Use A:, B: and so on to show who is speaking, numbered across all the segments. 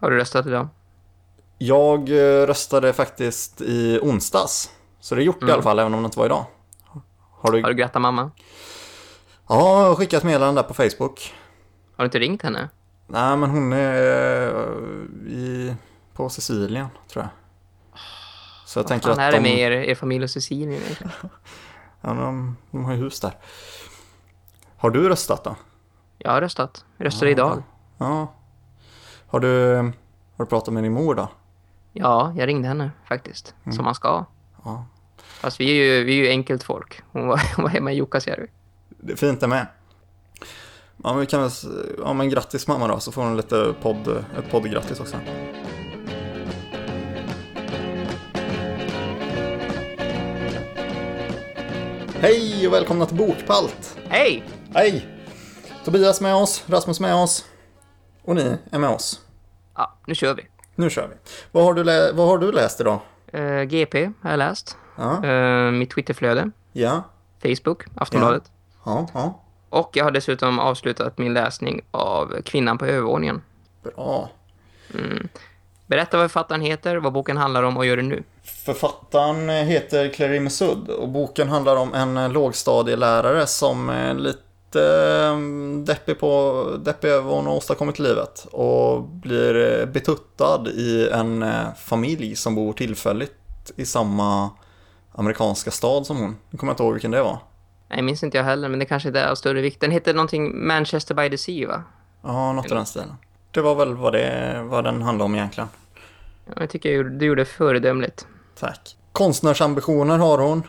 A: Har du röstat idag?
B: Jag eh, röstade faktiskt i onsdags. Så det är gjort i
A: Mm.
B: alla fall, även om det inte var idag. Har du?
A: Har du grattat mamma?
B: Ja, jag har skickat meddelande där på Facebook.
A: Har du inte ringt henne?
B: Nej, men hon är eh, i, på Sicilien, tror jag. Så jag
A: Vad
B: tänker
A: fan
B: att
A: är
B: de,
A: det med er, er familj och egentligen?
B: ja, de, de har ju hus där. Har du röstat då?
A: Jag har röstat. Jag röstade
B: Ja,
A: idag.
B: Ja. Har du, har du pratat med din mor då?
A: Ja, jag ringde henne faktiskt. Som man ska.
B: Ja.
A: Fast vi är ju, vi är ju enkelt folk. Hon var, hon var hemma i Jukkasjärvi.
B: Det är fint det med. Ja, men vi kan väl, ja men grattis mamma då, så får hon lite podd, ett poddgrattis också. Hej och välkomna till Bokpalt!
A: Hej!
B: Hej! Tobias med oss, Rasmus med oss och ni är med oss.
A: Ja, nu kör vi.
B: Nu kör vi. Vad har du, lä- vad har du läst idag?
A: Eh, GP har jag läst.
B: Ja,
A: Eh, mitt Twitterflöde.
B: ja,
A: Facebook, Aftonbladet.
B: ja, ja.
A: Och jag har dessutom avslutat min läsning av Kvinnan på övervåningen.
B: Bra.
A: Berätta vad författaren heter, vad boken handlar om och gör det nu.
B: Författaren heter Clary Mesud och boken handlar om en lågstadielärare som är lite eh, deppig, på, deppig över vad hon har åstadkommit i livet och blir betuttad i en eh, familj som bor tillfälligt i samma amerikanska stad som hon. Nu kommer jag inte ihåg vilken det var.
A: Nej, minns inte jag heller, men det kanske inte är av större vikt. Den heter någonting Manchester by the Sea, va?
B: Ja, något i den stilen. Det var väl vad, det, vad den handlade om egentligen.
A: Ja, jag tycker du gjorde föredömligt.
B: Tack. Konstnärsambitioner har hon.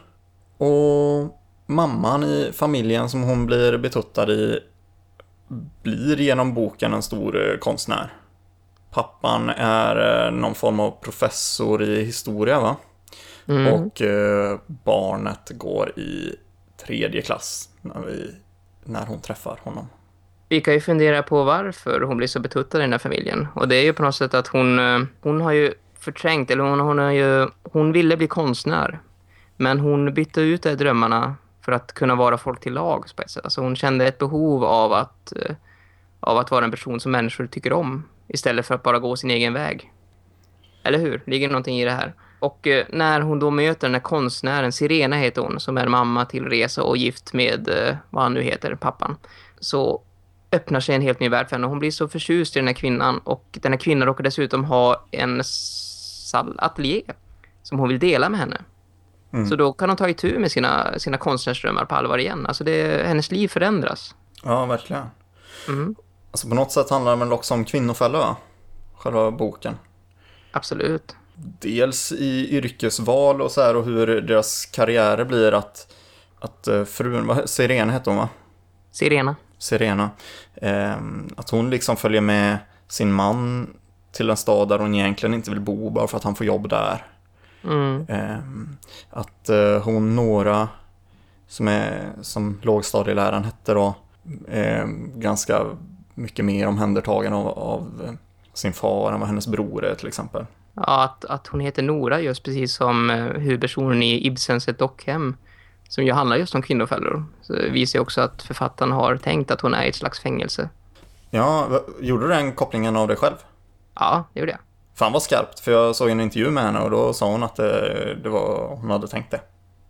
B: Och mamman i familjen som hon blir betuttad i blir genom boken en stor eh, konstnär. Pappan är eh, någon form av professor i historia va?
A: Mm.
B: Och eh, barnet går i tredje klass när, vi, när hon träffar honom.
A: Vi kan ju fundera på varför hon blir så betuttad i den här familjen. Och det är ju på något sätt att hon, hon har ju förträngt, eller hon, hon, har ju, hon ville bli konstnär. Men hon bytte ut de drömmarna för att kunna vara folk till lags på ett sätt. Alltså hon kände ett behov av att, eh, av att vara en person som människor tycker om. Istället för att bara gå sin egen väg. Eller hur? Ligger någonting i det här. Och eh, när hon då möter den här konstnären, Sirena heter hon, som är mamma till Reza och gift med, eh, vad han nu heter, pappan. Så öppnar sig en helt ny värld för henne. Hon blir så förtjust i den här kvinnan. Och den här kvinnan råkar dessutom ha en ateljé som hon vill dela med henne.
B: Mm.
A: Så då kan hon ta itu med sina, sina konstnärsdrömmar på allvar igen. Alltså det, hennes liv förändras.
B: Ja, verkligen.
A: Mm,
B: Alltså på något sätt handlar det väl också om kvinnofällor va? Själva boken.
A: absolut.
B: dels i yrkesval och så här och hur deras karriärer blir att, att eh, frun, vad, Sirena hette hon va?
A: Sirena.
B: Sirena. Eh, att hon liksom följer med sin man till en stad där hon egentligen inte vill bo bara för att han får jobb där.
A: Mm,
B: Eh, att eh, hon Nora, som, är, som lågstadieläraren hette då, eh, ganska mycket mer omhändertagen av, av sin far än vad hennes bror är till exempel.
A: Ja, att, att hon heter Nora just precis som eh, huvudpersonen i Ibsens Ett dockhem. Som ju handlar just om kvinnofällor. Så det visar också att författaren har tänkt att hon är i ett slags fängelse.
B: Ja, gjorde du den kopplingen av dig själv?
A: Ja, det gjorde jag.
B: Fan vad skarpt, för jag såg en intervju med henne och då sa hon att det, det var, hon hade tänkt det.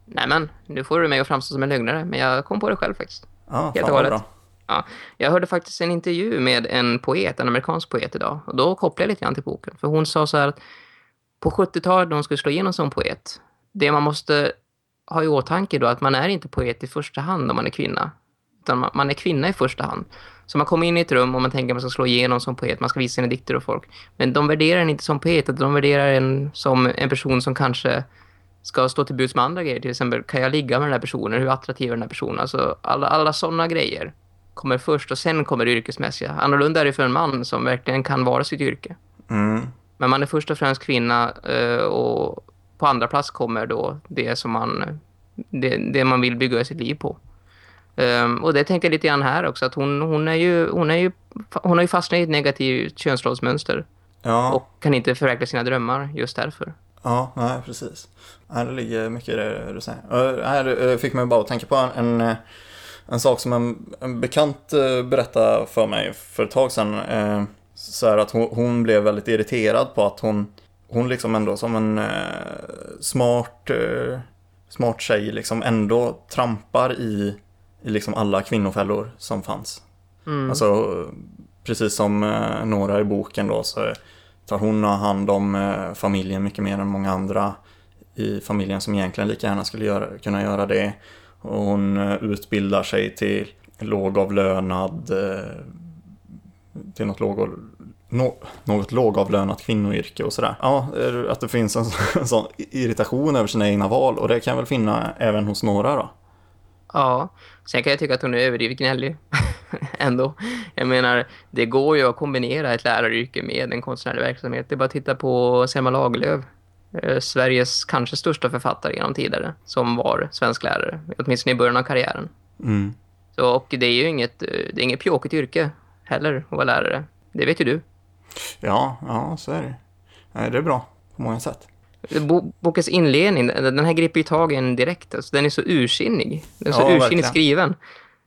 A: Nej men, nu får du mig att framstå som en lögnare. Men jag kom på det själv faktiskt.
B: Ja,
A: Helt
B: fan bra.
A: Ja, jag hörde faktiskt en intervju med en poet, en amerikansk poet idag. Och då kopplade jag lite grann till boken. För hon sa så här att på 70-talet när hon skulle slå igenom som poet, det man måste ha i åtanke då att man är inte poet i första hand om man är kvinna. Utan man är kvinna i första hand. Så man kommer in i ett rum och man tänker att man ska slå igenom som poet, man ska visa sina dikter och folk. Men de värderar en inte som poet, de värderar en som en person som kanske ska stå till buds med andra grejer. Till exempel, kan jag ligga med den här personen? Hur attraktiv är den här personen? Alltså alla, alla sådana grejer kommer först och sen kommer det yrkesmässiga. Annorlunda är det för en man som verkligen kan vara sitt yrke.
B: Mm.
A: Men man är först och främst kvinna eh, och på andra plats kommer då det som man, det, det man vill bygga sitt liv på. Ehm, och det tänkte jag lite grann här också, att hon, hon, är ju, hon, är ju, hon har ju fastnat i ett negativt könsrollsmönster
B: Ja,
A: och kan inte förverkliga sina drömmar just därför.
B: ja, nej precis. Nej, det ligger mycket i det du säger. Nej, det fick mig bara att tänka på en, en, eh, en sak som en, en bekant eh, berättade för mig för ett tag sedan. Eh, så här att hon, hon blev väldigt irriterad på att hon, hon liksom ändå som en eh, smart, eh, smart tjej liksom ändå trampar i, i liksom alla kvinnofällor som fanns.
A: Mm.
B: Alltså, precis som eh, några i boken då så tar hon hand om eh, familjen mycket mer än många andra i familjen som egentligen lika gärna skulle göra, kunna göra det. Och hon eh, utbildar sig till lågavlönad till något, låg, nå, något lågavlönat kvinnoyrke och sådär. Ja, att det finns en, en sån irritation över sina egna val och det kan jag väl finna även hos några då.
A: Ja, sen kan jag tycka att hon är överdrivet gnällig ändå. Jag menar, det går ju att kombinera ett läraryrke med en konstnärlig verksamhet. Det är bara att titta på Selma Lagerlöf, eh, Sveriges kanske största författare genom tidigare, som var svensk lärare, åtminstone i början av karriären.
B: Mm.
A: Så, och det är ju inget, eh, det är inget pjåkigt yrke heller att vara lärare. Det vet ju du.
B: Ja, ja, så är det. Nej, det är bra på många sätt.
A: Bo bokens inledning, den här griper ju tag i en direkt. Alltså, den är så ursinnig. Den är så
B: Ja,
A: ursinnigt
B: verkligen.
A: skriven.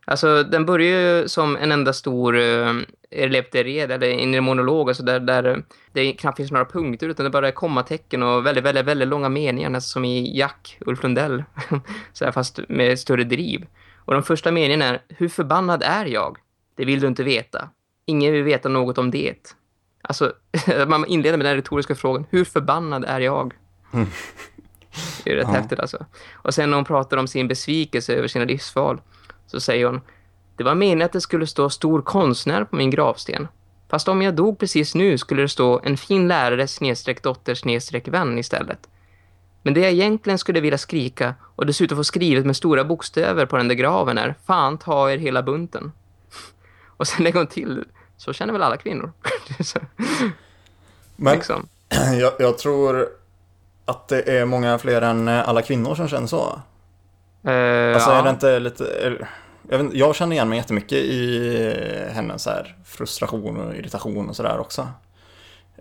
A: Alltså, den börjar ju som en enda stor uh, red eller inre monolog. Alltså, där, där det knappt finns några punkter utan det bara är kommatecken och väldigt, väldigt, väldigt långa meningar. Nästan som i Jack, Ulf Lundell. så här, fast med större driv. Och de första meningen är, hur förbannad är jag? Det vill du inte veta. Ingen vill veta något om det. Alltså, man inleder med den retoriska frågan, hur förbannad är jag? Det är rätt
B: Ja.
A: häftigt alltså. Och sen när hon pratar om sin besvikelse över sina livsval så säger hon Det var meningen att det skulle stå stor konstnär på min gravsten. Fast om jag dog precis nu skulle det stå en fin lärare snedstreck dotter snedstreck vän istället. Men det jag egentligen skulle vilja skrika och dessutom få skrivet med stora bokstäver på den där graven är Fan ta er hela bunten. Och sen lägger hon till Så känner väl alla kvinnor.
B: Men
A: liksom.
B: jag, jag tror att det är många fler än eh, alla kvinnor som känner så.
A: Eh,
B: Alltså
A: ja.
B: är det inte lite... är- Jag, vet, jag känner igen mig jättemycket i eh, hennes så här frustration och irritation och sådär också.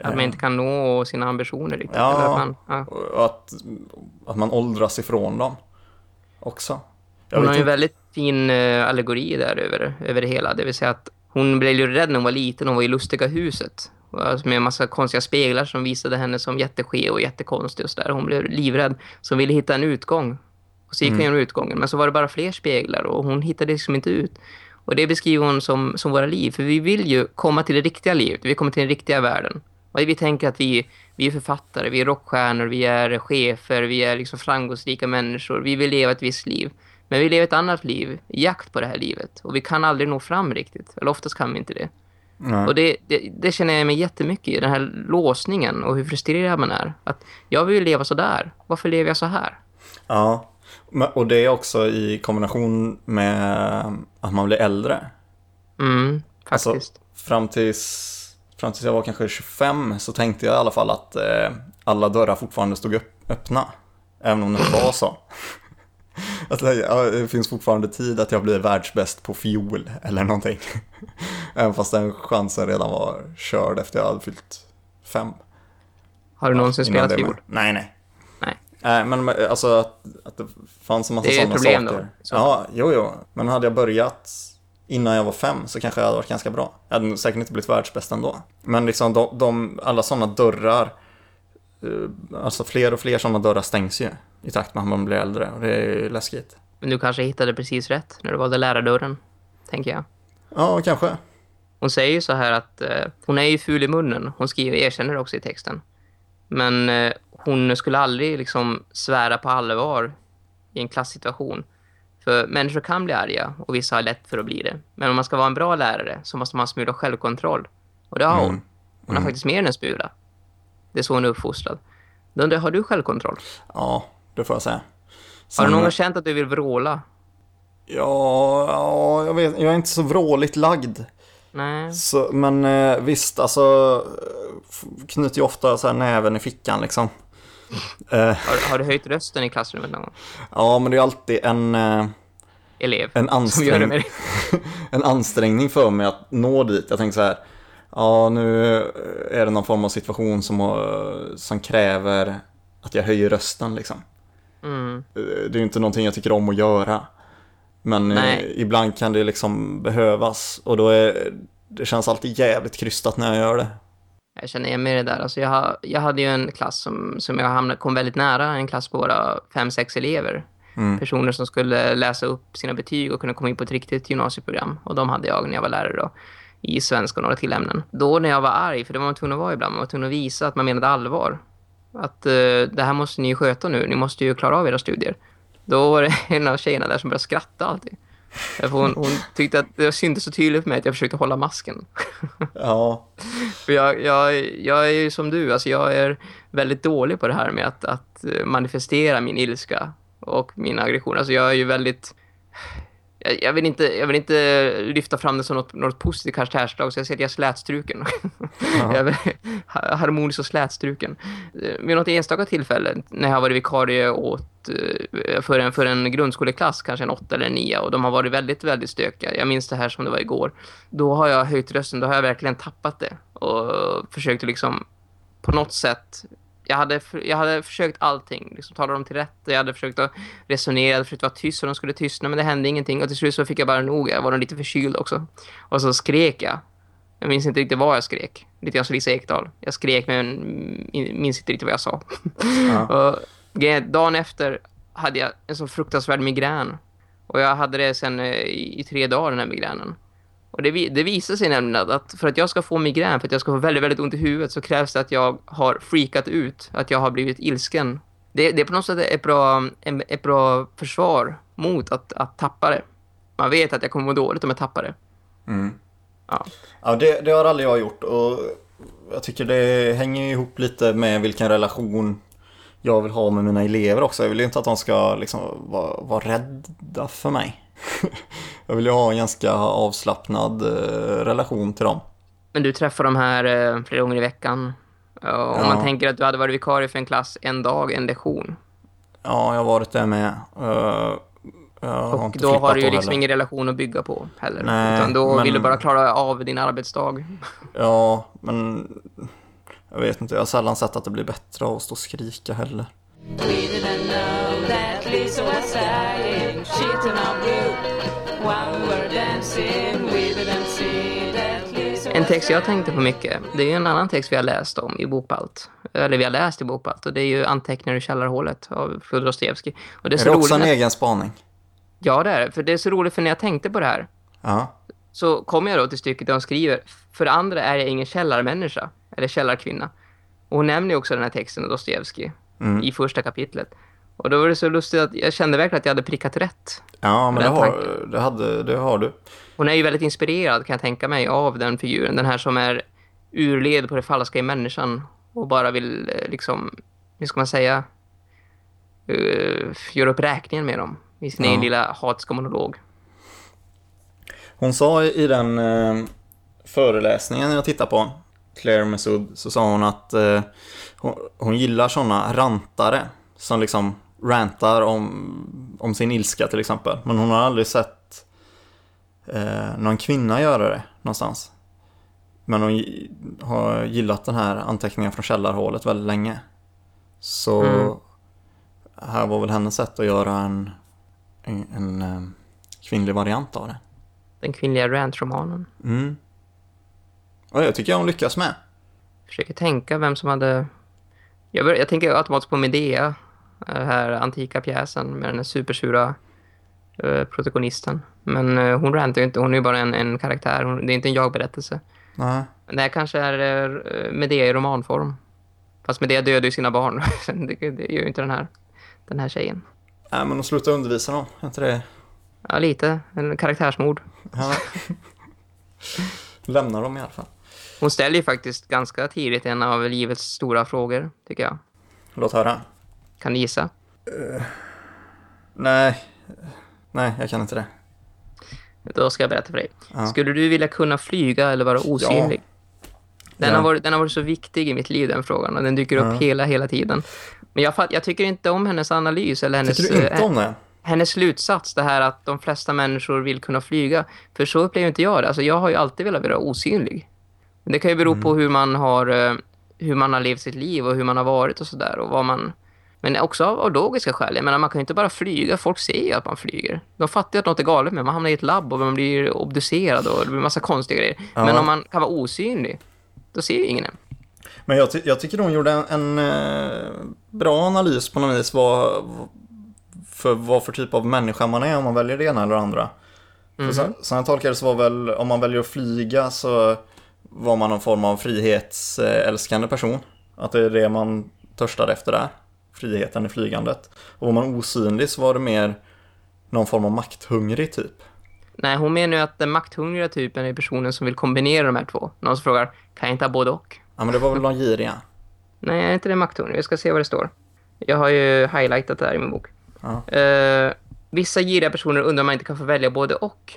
A: Att man inte kan nå sina ambitioner riktigt.
B: Ja.
A: Eller att man, ja.
B: Och att, att man åldras ifrån dem också. Jag
A: Hon har ju en väldigt fin eh, allegori där över, över det hela. Det vill säga att hon blev ju rädd när hon var liten. Hon var i lustiga huset. Alltså med en massa konstiga speglar som visade henne som jätteskev och jättekonstig och sådär. Hon blev livrädd. Så hon ville hitta en utgång. Och så gick hon
B: Mm.
A: genom utgången. Men så var det bara fler speglar och hon hittade liksom inte ut. Och det beskriver hon som, som våra liv. För vi vill ju komma till det riktiga livet. Vi komma till den riktiga världen. Och vi tänker att vi, vi är författare, vi är rockstjärnor, vi är chefer, vi är liksom framgångsrika människor. Vi vill leva ett visst liv. Men vi lever ett annat liv i jakt på det här livet. Och vi kan aldrig nå fram riktigt. Eller oftast kan vi inte det.
B: Nej.
A: Och det, det, det känner jag mig jättemycket i. Den här låsningen och hur frustrerad man är. Att jag vill leva så där. Varför lever jag så här?
B: Ja, och det är också i kombination med att man blir äldre.
A: Mm,
B: Alltså,
A: faktiskt.
B: fram tills, fram tills jag var kanske 25 så tänkte jag i alla fall att eh, alla dörrar fortfarande stod upp, öppna. Även om det inte var så. Att det, ja, det finns fortfarande tid att jag blir världsbäst på fiol eller någonting. Även fast den chansen redan var körd efter jag hade fyllt fem.
A: Har du någonsin
B: Innan
A: spelat fiol?
B: Nej, nej.
A: Nej.
B: Nej, men alltså att, att det fanns en massa
A: Det är ett
B: sådana
A: problem då,
B: saker.
A: så.
B: Ja, jo, jo. Men hade jag börjat innan jag var fem så kanske jag hade varit ganska bra. Jag hade säkert inte blivit världsbäst ändå. Men liksom de, de, alla sådana dörrar, eh, alltså fler och fler sådana dörrar stängs ju i takt med att man blir äldre och det är ju läskigt.
A: Men du kanske hittade precis rätt när du valde lärardörren, tänker jag.
B: Ja, kanske.
A: Hon säger ju så här att eh, hon är ju ful i munnen. Hon skriver, erkänner det också i texten. Men eh, hon skulle aldrig liksom svära på allvar i en klasssituation. För människor kan bli arga och vissa har lätt för att bli det. Men om man ska vara en bra lärare så måste man ha smula självkontroll. Och det har hon.
B: Mm.
A: Hon har faktiskt mer än en smula. Det är så hon är uppfostrad. Då undrar har du självkontroll?
B: Ja, det får jag säga.
A: Har
B: Sen-
A: du någon gång känt att du vill vråla?
B: Ja, ja jag, vet, jag är inte så vråligt lagd.
A: Nej.
B: Så, men eh, visst, alltså f- knyter ju ofta så här näven i fickan liksom. Eh,
A: Har, har du höjt rösten i klassrummet någon gång?
B: ja, men det är alltid en, eh,
A: Elev.
B: en, ansträng, en ansträngning för mig att nå dit. Jag tänker så här, ja nu är det någon form av situation som, eh, som kräver att jag höjer rösten liksom.
A: Mm.
B: Det är ju inte någonting jag tycker om att göra. Men eh,
A: Nej.
B: ibland kan det liksom behövas och då är det känns alltid jävligt krystat när jag gör det.
A: Jag känner igen mig i det där. Alltså jag, jag hade ju en klass som, som jag hamnade, kom väldigt nära. En klass på bara fem, sex elever.
B: Mm.
A: Personer som skulle läsa upp sina betyg och kunna komma in på ett riktigt gymnasieprogram. Och de hade jag när jag var lärare då. I svenska och några till ämnen. Då när jag var arg, för det var man tvungen att vara ibland. Man var tvungen att visa att man menade allvar. Att uh, det här måste ni sköta nu. Ni måste ju klara av era studier. Då var det en av tjejerna där som började skratta alltid. Hon, hon tyckte att det syntes så tydligt för mig att jag försökte hålla masken.
B: Ja,
A: För jag, jag, jag är ju som du, alltså jag är väldigt dålig på det här med att, att manifestera min ilska och min aggression. Alltså jag är ju väldigt... Jag, jag, vill inte, jag vill inte lyfta fram det som något, något positivt karaktärsdrag så jag säger att jag är slätstruken. jag är harmonisk och slätstruken. Vid något enstaka tillfälle när jag har varit vikarie åt, för, en, för en grundskoleklass, kanske en åtta eller en nia och de har varit väldigt, väldigt stökiga. Jag minns det här som det var igår. Då har jag höjt rösten, då har jag verkligen tappat det och försökt liksom på något sätt jag hade, jag hade försökt allting, liksom tala dem till rätt. Jag hade försökt att resonera, jag hade försökt vara tyst så de skulle tystna, men det hände ingenting. Och till slut så fick jag bara nog, jag var lite förkyld också. Och så skrek jag. Jag minns inte riktigt vad jag skrek. Lite grann som Lisa Ekdahl. Jag skrek men minns inte riktigt vad jag sa.
B: Ja.
A: och dagen efter hade jag en så fruktansvärd migrän. Och jag hade det sen i, i tre dagar, den här migränen. Och det, det visar sig nämligen att för att jag ska få migrän, för att jag ska få väldigt, väldigt ont i huvudet så krävs det att jag har freakat ut, att jag har blivit ilsken. Det, det är på något sätt ett bra, ett bra försvar mot att, att tappa det. Man vet att jag kommer må dåligt om jag tappar det.
B: Mm.
A: Ja,
B: ja det, det har aldrig jag gjort och jag tycker det hänger ihop lite med vilken relation jag vill ha med mina elever också. Jag vill ju inte att de ska liksom vara, vara rädda för mig. jag vill ju ha en ganska avslappnad eh, relation till dem.
A: Men du träffar de här eh, flera gånger i veckan. Om
B: Ja.
A: man tänker att du hade varit vikarie för en klass en dag, en lektion.
B: Ja, jag har varit där med. Jag har
A: Och
B: inte
A: då har du ju liksom
B: heller.
A: ingen relation att bygga på heller.
B: Nej,
A: Utan då
B: men-
A: vill du bara klara av din arbetsdag.
B: Ja, men jag vet inte. Jag har sällan sett att det blir bättre av att stå och skrika heller.
C: We didn't know that Lisa was dying, on.
A: En text jag tänkte på mycket, det är ju en annan text vi har läst om i Bokbalt. Eller vi har läst i Bokbalt. Och det är ju Anteckningar i källarhålet av Fjodor Dostojevskij. Och det är
B: Är det också en
A: när-
B: egen spaning?
A: Ja, det är det. För det är så roligt för när jag tänkte på det här
B: Ja.
A: så kom jag då till stycket där hon skriver För det andra är jag ingen källarmänniska, eller källarkvinna. Och hon nämner ju också den här texten av Dostojevskij
B: Mm.
A: i första kapitlet. Och då var det så lustigt att jag kände verkligen att jag hade prickat rätt.
B: Ja, men det har, det, hade, det har du.
A: Hon är ju väldigt inspirerad kan jag tänka mig av den figuren. Den här som är urled på det falska i människan och bara vill eh, liksom, hur ska man säga, uh, göra upp räkningen med dem i sin
B: Ja.
A: egen lilla hatiska monolog.
B: Hon sa i den eh, föreläsningen jag tittade på, Claire Mesud, så sa hon att eh, hon, hon gillar sådana rantare som liksom rantar om, om sin ilska till exempel. Men hon har aldrig sett eh, någon kvinna göra det någonstans. Men hon har gillat den här anteckningen från källarhålet väldigt länge. Så
A: Mm.
B: här var väl hennes sätt att göra en, en, en eh, kvinnlig variant av det.
A: Den kvinnliga rantromanen.
B: Mm. Och det tycker jag hon lyckas med.
A: Försöker tänka vem som hade... Jag, bör... jag tänker automatiskt på Medea, den här antika pjäsen med den här supersura eh, protagonisten. Men eh, hon rantar ju inte, hon är ju bara en, en karaktär. Hon, det är inte en jag-berättelse.
B: Nej.
A: Det här kanske är eh, Medea i romanform. Fast Medea dödar ju sina barn. det, det gör ju inte den här, den här tjejen.
B: Nej, men att sluta undervisa dem, är inte det?
A: Ja, lite. En karaktärsmord.
B: Ja. Lämna dem i alla fall.
A: Hon ställer ju faktiskt ganska tidigt en av livets stora frågor, tycker jag.
B: Låt höra.
A: Kan du gissa?
B: Nej. Nej, jag kan inte det.
A: Då ska jag berätta för dig.
B: Ja.
A: Skulle du vilja kunna flyga eller vara osynlig? Den,
B: Ja.
A: har varit, den har varit så viktig i mitt liv, den frågan. Och den dyker upp
B: Ja.
A: hela, hela tiden. Men jag, jag tycker inte om hennes analys eller hennes,
B: Tycker du inte
A: eh,
B: om det?
A: hennes slutsats. Det här att de flesta människor vill kunna flyga. För så upplever inte jag det. Alltså, jag har ju alltid velat vara osynlig. Men det kan ju bero
B: Mm.
A: på hur man har... eh, hur man har levt sitt liv och hur man har varit och sådär. Och vad man... Men också av, av logiska skäl. Jag menar, man kan ju inte bara flyga. Folk ser ju att man flyger. De fattar ju att något är galet med. Man hamnar i ett labb och man blir obducerad och det blir massa konstiga grejer.
B: Ja.
A: Men om man kan vara osynlig, då ser ju ingen en.
B: Men jag, ty- jag tycker hon gjorde en, en eh, bra analys på något vis vad, för vad för typ av människa man är om man väljer det ena eller det andra. För som, som jag tolkar det så var väl om man väljer att flyga så var man någon form av frihetsälskande person. Att det är det man törstar efter där. Friheten i flygandet. Och var man osynlig så var det mer någon form av makthungrig typ.
A: Nej, hon menar ju att den makthungriga typen är personen som vill kombinera de här två. Någon som frågar, kan jag inte ha både och?
B: Ja men det var väl de giriga.
A: Nej, jag är inte det makthungrig. Vi ska se vad det står. Jag har ju highlightat det här i min bok.
B: Ja.
A: Eh, vissa giriga personer undrar om man inte kan få välja både och.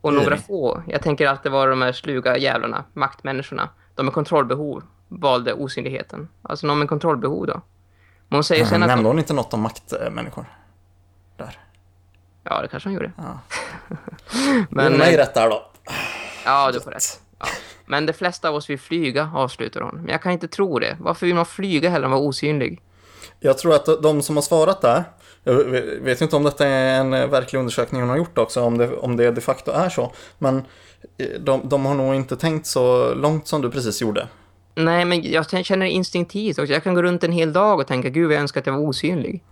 A: Och några
B: Girig.
A: få, jag tänker alltid vara de här sluga jävlarna, maktmänniskorna. De med kontrollbehov valde osynligheten. Alltså någon med kontrollbehov då. Men hon säger sen att...
B: Nämnde hon inte något om maktmänniskor? Där.
A: Ja, det kanske hon gjorde.
B: Ja.
A: Men,
B: mig
A: eh,
B: rätt där då.
A: Ja, du får rätt. Ja. Men de flesta av oss vill flyga, avslutar hon. Men jag kan inte tro det. Varför vill man flyga hellre än vara osynlig?
B: Jag tror att de som har svarat där, jag vet inte om detta är en verklig undersökning hon har gjort också, om det, om det de facto är så, men eh, de, de har nog inte tänkt så långt som du precis gjorde.
A: Nej, men jag känner instinktivt också. Jag kan gå runt en hel dag och tänka, gud jag önskar att jag var osynlig.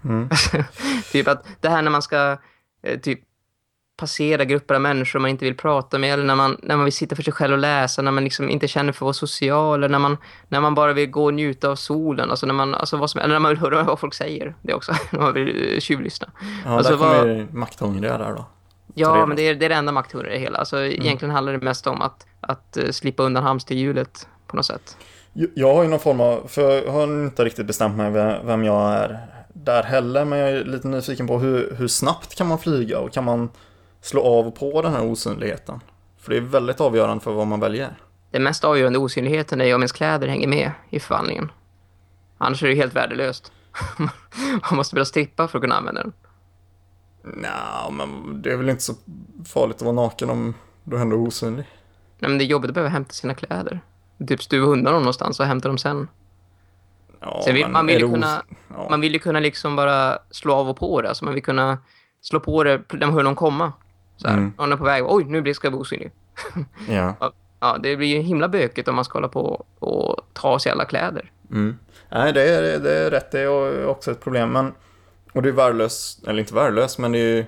A: typ att det här när man ska eh, typ passera grupper av människor man inte vill prata med eller när man, när man vill sitta för sig själv och läsa, när man liksom inte känner för att vara social eller när man, när man bara vill gå och njuta av solen, alltså när man, alltså vad som, eller när man vill höra vad folk säger, det också, när man vill eh, tjuvlyssna.
B: Ja,
A: Alltså,
B: där kommer
A: vad-
B: makthungriga där då.
A: Ja, men det är, det är det enda makthungriga i det hela. Alltså, Egentligen handlar det mest om att, att eh, slippa undan hamsterhjulet på något sätt.
B: Jag- har ju någon form av, för jag har inte riktigt bestämt mig vem jag är där heller, men jag är lite nyfiken på hur, hur snabbt kan man flyga och kan man slå av och på den här osynligheten? För det är väldigt avgörande för vad man väljer.
A: Den mest avgörande osynligheten är om ens kläder hänger med i förvandlingen. Annars är det helt värdelöst. Man måste börja strippa för att kunna använda den.
B: Nja, men det är väl inte så farligt att vara naken om du ändå är osynlig.
A: Nej, men det är jobbigt att behöva hämta sina kläder. Typ stuva undan dem någonstans och hämta dem sen.
B: Ja,
A: Sen vill, man, vill ju kunna,
B: ja.
A: man vill ju kunna liksom bara slå av och på det. Alltså man vill kunna slå på det när man hör någon komma. Så här,
B: Mm.
A: någon är på väg. Oj, nu blir- ska jag osynlig.
B: Ja.
A: Ja, Ja, det blir ju himla bökigt om man ska hålla på och ta av sig alla kläder.
B: Mm. Nej, det är, det är rätt. Det är också ett problem. Men, och det är värdelöst, eller inte värdelöst, men det är ju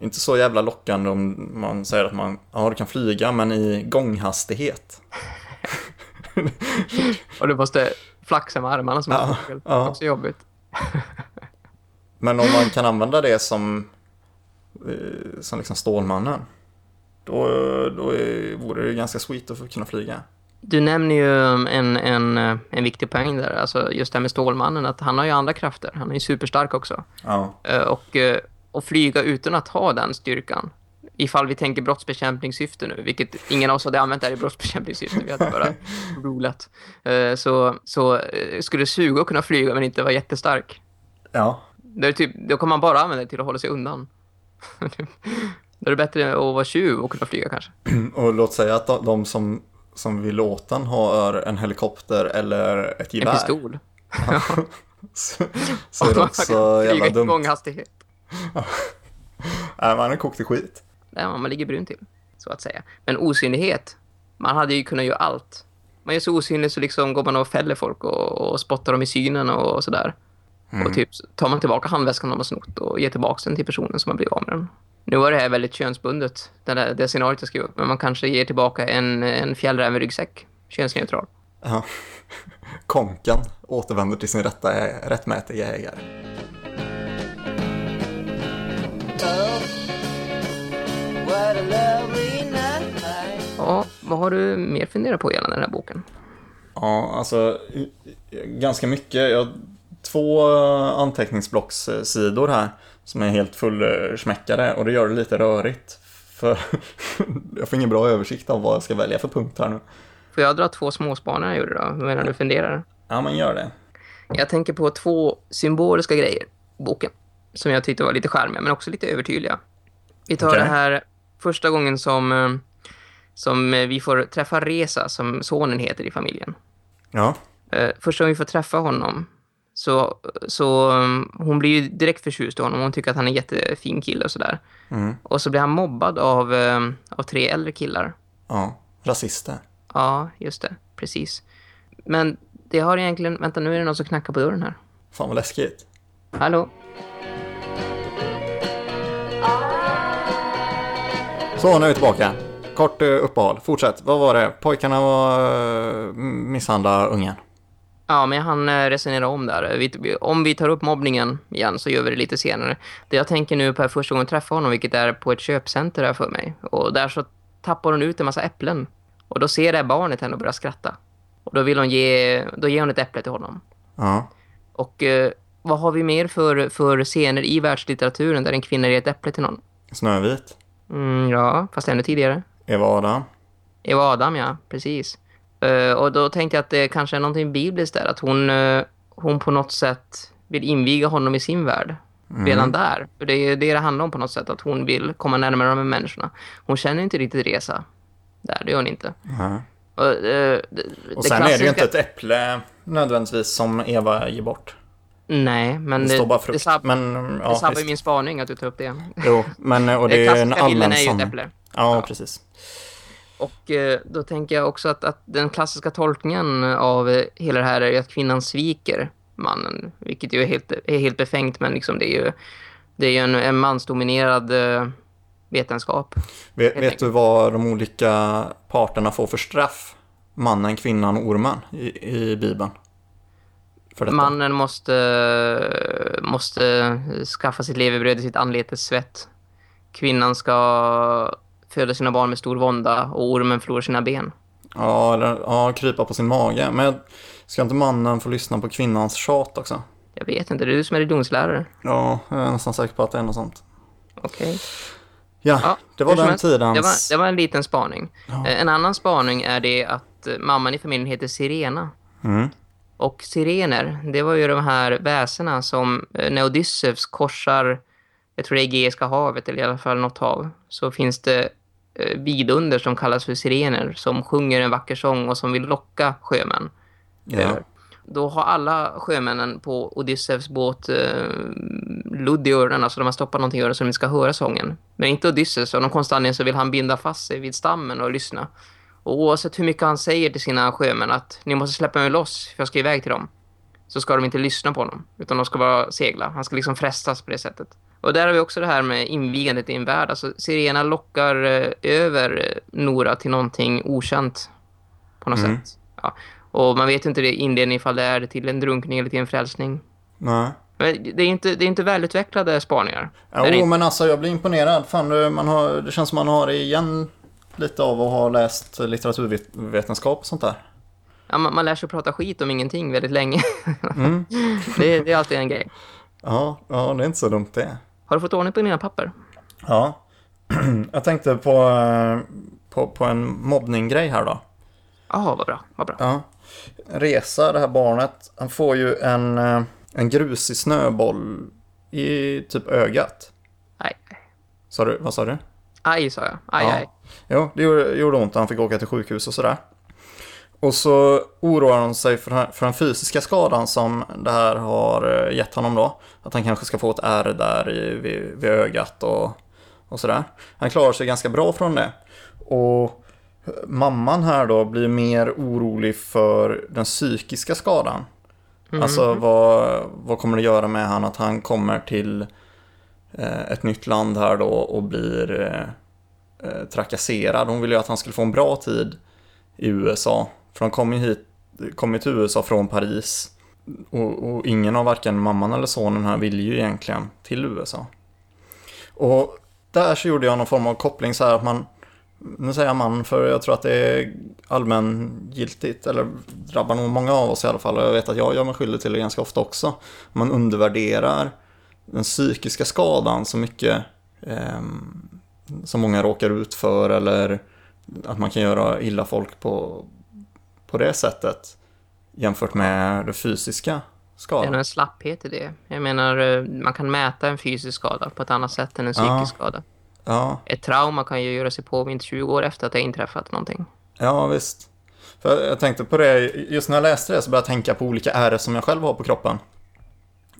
B: inte så jävla lockande om man säger att man ja, du kan flyga, men i gånghastighet.
A: Och du måste flaxa med armarna som
B: Ja,
A: fågel.
B: ja.
A: Också jobbigt.
B: Men om man kan använda det som, eh, som liksom Stålmannen, då, då är, vore det ganska sweet att kunna flyga.
A: Du nämner ju en, en, eh, en viktig poäng där. Alltså just det här med Stålmannen. Att han har ju andra krafter. Han är ju superstark också.
B: Ja.
A: Eh, Och, och flyga utan att ha den styrkan. Ifall vi tänker brottsbekämpningssyfte nu, vilket ingen av oss hade använt där i brottsbekämpningssyfte, vi hade bara rolat. Eh, Så, så eh, skulle att kunna flyga men inte vara jättestark.
B: Ja.
A: Det är typ, då kan man bara använda det till att hålla sig undan. Då är det bättre att vara tjuv och kunna flyga kanske.
B: Och låt säga att de, de som, som vill åt den har en helikopter eller ett
A: En
B: gevär.
A: pistol.
B: så, så är det också jävla
A: Flyga i
B: dumt.
A: gånghastighet.
B: Nej, man är kokt i skit.
A: Där man ligger brun till, så att säga. Men osynlighet, man hade ju kunnat göra allt. Man gör så osynlig så liksom går man och fäller folk och, och spottar dem i synen och sådär. Och typ tar man tillbaka handväskan de har snott och ger tillbaka den till personen som har blivit av med den. Nu var det här väldigt könsbundet, det, där, det scenariot jag skrev upp. Men man kanske ger tillbaka en, en fjällräv med ryggsäck. Könsneutral.
B: Ja. Konkan återvänder till sin rätta, rättmätiga ägare.
A: Ja, vad har du mer funderat på gällande den här boken?
B: Ja, alltså ganska mycket. Jag har två eh, anteckningsblockssidor här som är helt fullsmäckade och det gör det lite rörigt. För jag får ingen bra översikt av vad jag ska välja för punkt här nu.
A: Får jag dra två småspanar jag gjorde då? Medan du funderar?
B: Ja, men gör det.
A: Jag tänker på två symboliska grejer i boken. Som jag tyckte var lite charmiga, men också lite övertydliga. Vi tar
B: Okej.
A: det här första gången som, eh, som eh, vi får träffa Reza, som sonen heter i familjen.
B: Ja,
A: Eh, Första gången vi får träffa honom Så, så um, hon blir ju direkt förtjust i honom. Hon tycker att han är en jättefin kille och sådär.
B: Mm.
A: Och så blir han mobbad av, um, av tre äldre killar.
B: Ja, rasister.
A: Ja, just det. Precis. Men det har egentligen... Vänta, nu är det någon som knackar på dörren här.
B: Fan vad läskigt.
A: Hallå?
B: Så, nu är vi tillbaka. Kort eh, uppehåll. Fortsätt. Vad var det? Pojkarna var uh, misshandla ungen.
A: Ja, men han eh, resonerar om där. Om vi tar upp mobbningen igen så gör vi det lite senare. Det jag tänker nu på är första gången jag träffar honom, vilket är på ett köpcenter här för mig. Och där så tappar hon ut en massa äpplen. Och då ser det här barnet henne och börjar skratta. Och då vill hon ge, då ger hon ett äpple till honom.
B: Ja.
A: Och eh, vad har vi mer för, för scener i världslitteraturen där en kvinna ger ett äpple till någon?
B: Snövit.
A: Mm, ja, fast ännu tidigare.
B: Eva Adam.
A: Eva Adam, ja, precis. Eh, och då tänkte jag att det kanske är någonting bibliskt där. Att hon, eh, hon på något sätt vill inviga honom i sin värld. Redan där. För det är det det handlar om på något sätt. Att hon vill komma närmare de här människorna. Hon känner inte riktigt resa. Där, det gör hon inte.
B: Ja.
A: Och, eh, det,
B: Och
A: det
B: sen är det ju
A: klassiska-
B: inte ett äpple nödvändigtvis som Eva ger bort.
A: Nej, men
B: Det,
A: det,
B: står bara
A: det, sab-
B: men,
A: det
B: ja,
A: sabbar ju min spaning att du tar upp det.
B: Jo, men och det
A: Den
B: är en
A: klassiska
B: allmän
A: är ju ett äpple.
B: Ja,
A: Ja.
B: precis.
A: Och eh, då tänker jag också att, att den klassiska tolkningen av eh, hela det här är att kvinnan sviker mannen. Vilket ju är helt, är helt befängt, men liksom det är ju, det är ju en, en mansdominerad eh, vetenskap.
B: Vet, vet du vad de olika parterna får för straff? Mannen, kvinnan och ormen i, i Bibeln.
A: Mannen måste, måste skaffa sitt levebröd i sitt anletes svett. Kvinnan ska föda sina barn med stor vånda och ormen förlorar sina ben.
B: Ja, eller ja, krypa på sin mage. Men ska inte mannen få lyssna på kvinnans tjat också?
A: Jag vet inte, det är du som är religionslärare.
B: Ja, jag är nästan säker på att det är något sånt.
A: Okej.
B: Ja,
A: Ja,
B: det var den
A: helst,
B: tidens...
A: Det var, det var en liten spaning.
B: Ja.
A: Eh, En annan spaning är det att eh, mamman i familjen heter Sirena.
B: Mm.
A: Och sirener, det var ju de här väsena som eh, när Odysseus korsar, jag tror det är Egeiska havet eller i alla fall något hav, så finns det vidunder som kallas för sirener som sjunger en vacker sång och som vill locka sjömän.
B: Ja.
A: över. Då har alla sjömännen på Odysseus båt eh, ludd i öronen, alltså de har stoppat någonting i öronen så de ska höra sången. Men inte Odysseus, av någon konstig anledning så vill han binda fast sig vid stammen och lyssna. Och oavsett hur mycket han säger till sina sjömän att ni måste släppa mig loss för jag ska iväg till dem. Så ska de inte lyssna på honom, utan de ska bara segla. Han ska liksom frestas på det sättet. Och där har vi också det här med invigandet i en värld. Alltså Sirena lockar eh, över eh, Nora till någonting okänt på något
B: Mm.
A: sätt. Ja. Och man vet inte det i inledningen ifall det är till en drunkning eller till en frälsning.
B: Nej.
A: Men det är inte, det är inte välutvecklade spaningar.
B: Jo,
A: inte.
B: men alltså jag blir imponerad. Fan, man har, det känns som man har igen lite av att ha läst litteraturvetenskap och sånt där.
A: Ja, man, man lär sig prata skit om ingenting väldigt länge.
B: Mm.
A: det, det är alltid en grej.
B: Ja, ja, det är inte så dumt det.
A: Har du fått ordning på dina papper?
B: Ja. Jag tänkte på, eh, på, på en mobbninggrej här då.
A: Ja, vad bra. Vad bra.
B: Ja. Resa, det här barnet, han får ju en, eh, en grusig snöboll i typ ögat.
A: Aj,
B: Sa du, vad sa du?
A: aj sa jag. Aj,
B: Ja.
A: aj.
B: Jo, det gjorde, gjorde ont. Han fick åka till sjukhus och sådär. Och så oroar han sig för, för den fysiska skadan som det här har eh, gett honom då. Att han kanske ska få ett ärr där i, vid, vid ögat och, och sådär. Han klarar sig ganska bra från det. Och mamman här då blir mer orolig för den psykiska skadan. Alltså vad, vad kommer det göra med han att han kommer till eh, ett nytt land här då och blir eh, eh, trakasserad. Hon ville ju att han skulle få en bra tid i USA. För de kom ju hit, kom ju till USA från Paris. Och, och ingen av varken mamman eller sonen här ville ju egentligen till USA. Och där så gjorde jag någon form av koppling så här att man, nu säger jag man för jag tror att det är allmängiltigt, eller drabbar nog många av oss i alla fall. Och jag vet att jag gör mig skyldig till det ganska ofta också. Man undervärderar den psykiska skadan så mycket eh, som många råkar ut för eller att man kan göra illa folk på, på det sättet jämfört med det fysiska
A: Det är nog
B: skadan.
A: en slapphet i det. Jag menar, eh, man kan mäta en fysisk skada på ett annat sätt än en psykisk
B: Ja.
A: skada.
B: Ja,
A: Ett trauma kan ju göra sig påmint 20 år efter att det har inträffat någonting.
B: ja visst. För jag tänkte på det, just när jag läste det så började jag tänka på olika ärr som jag själv har på kroppen.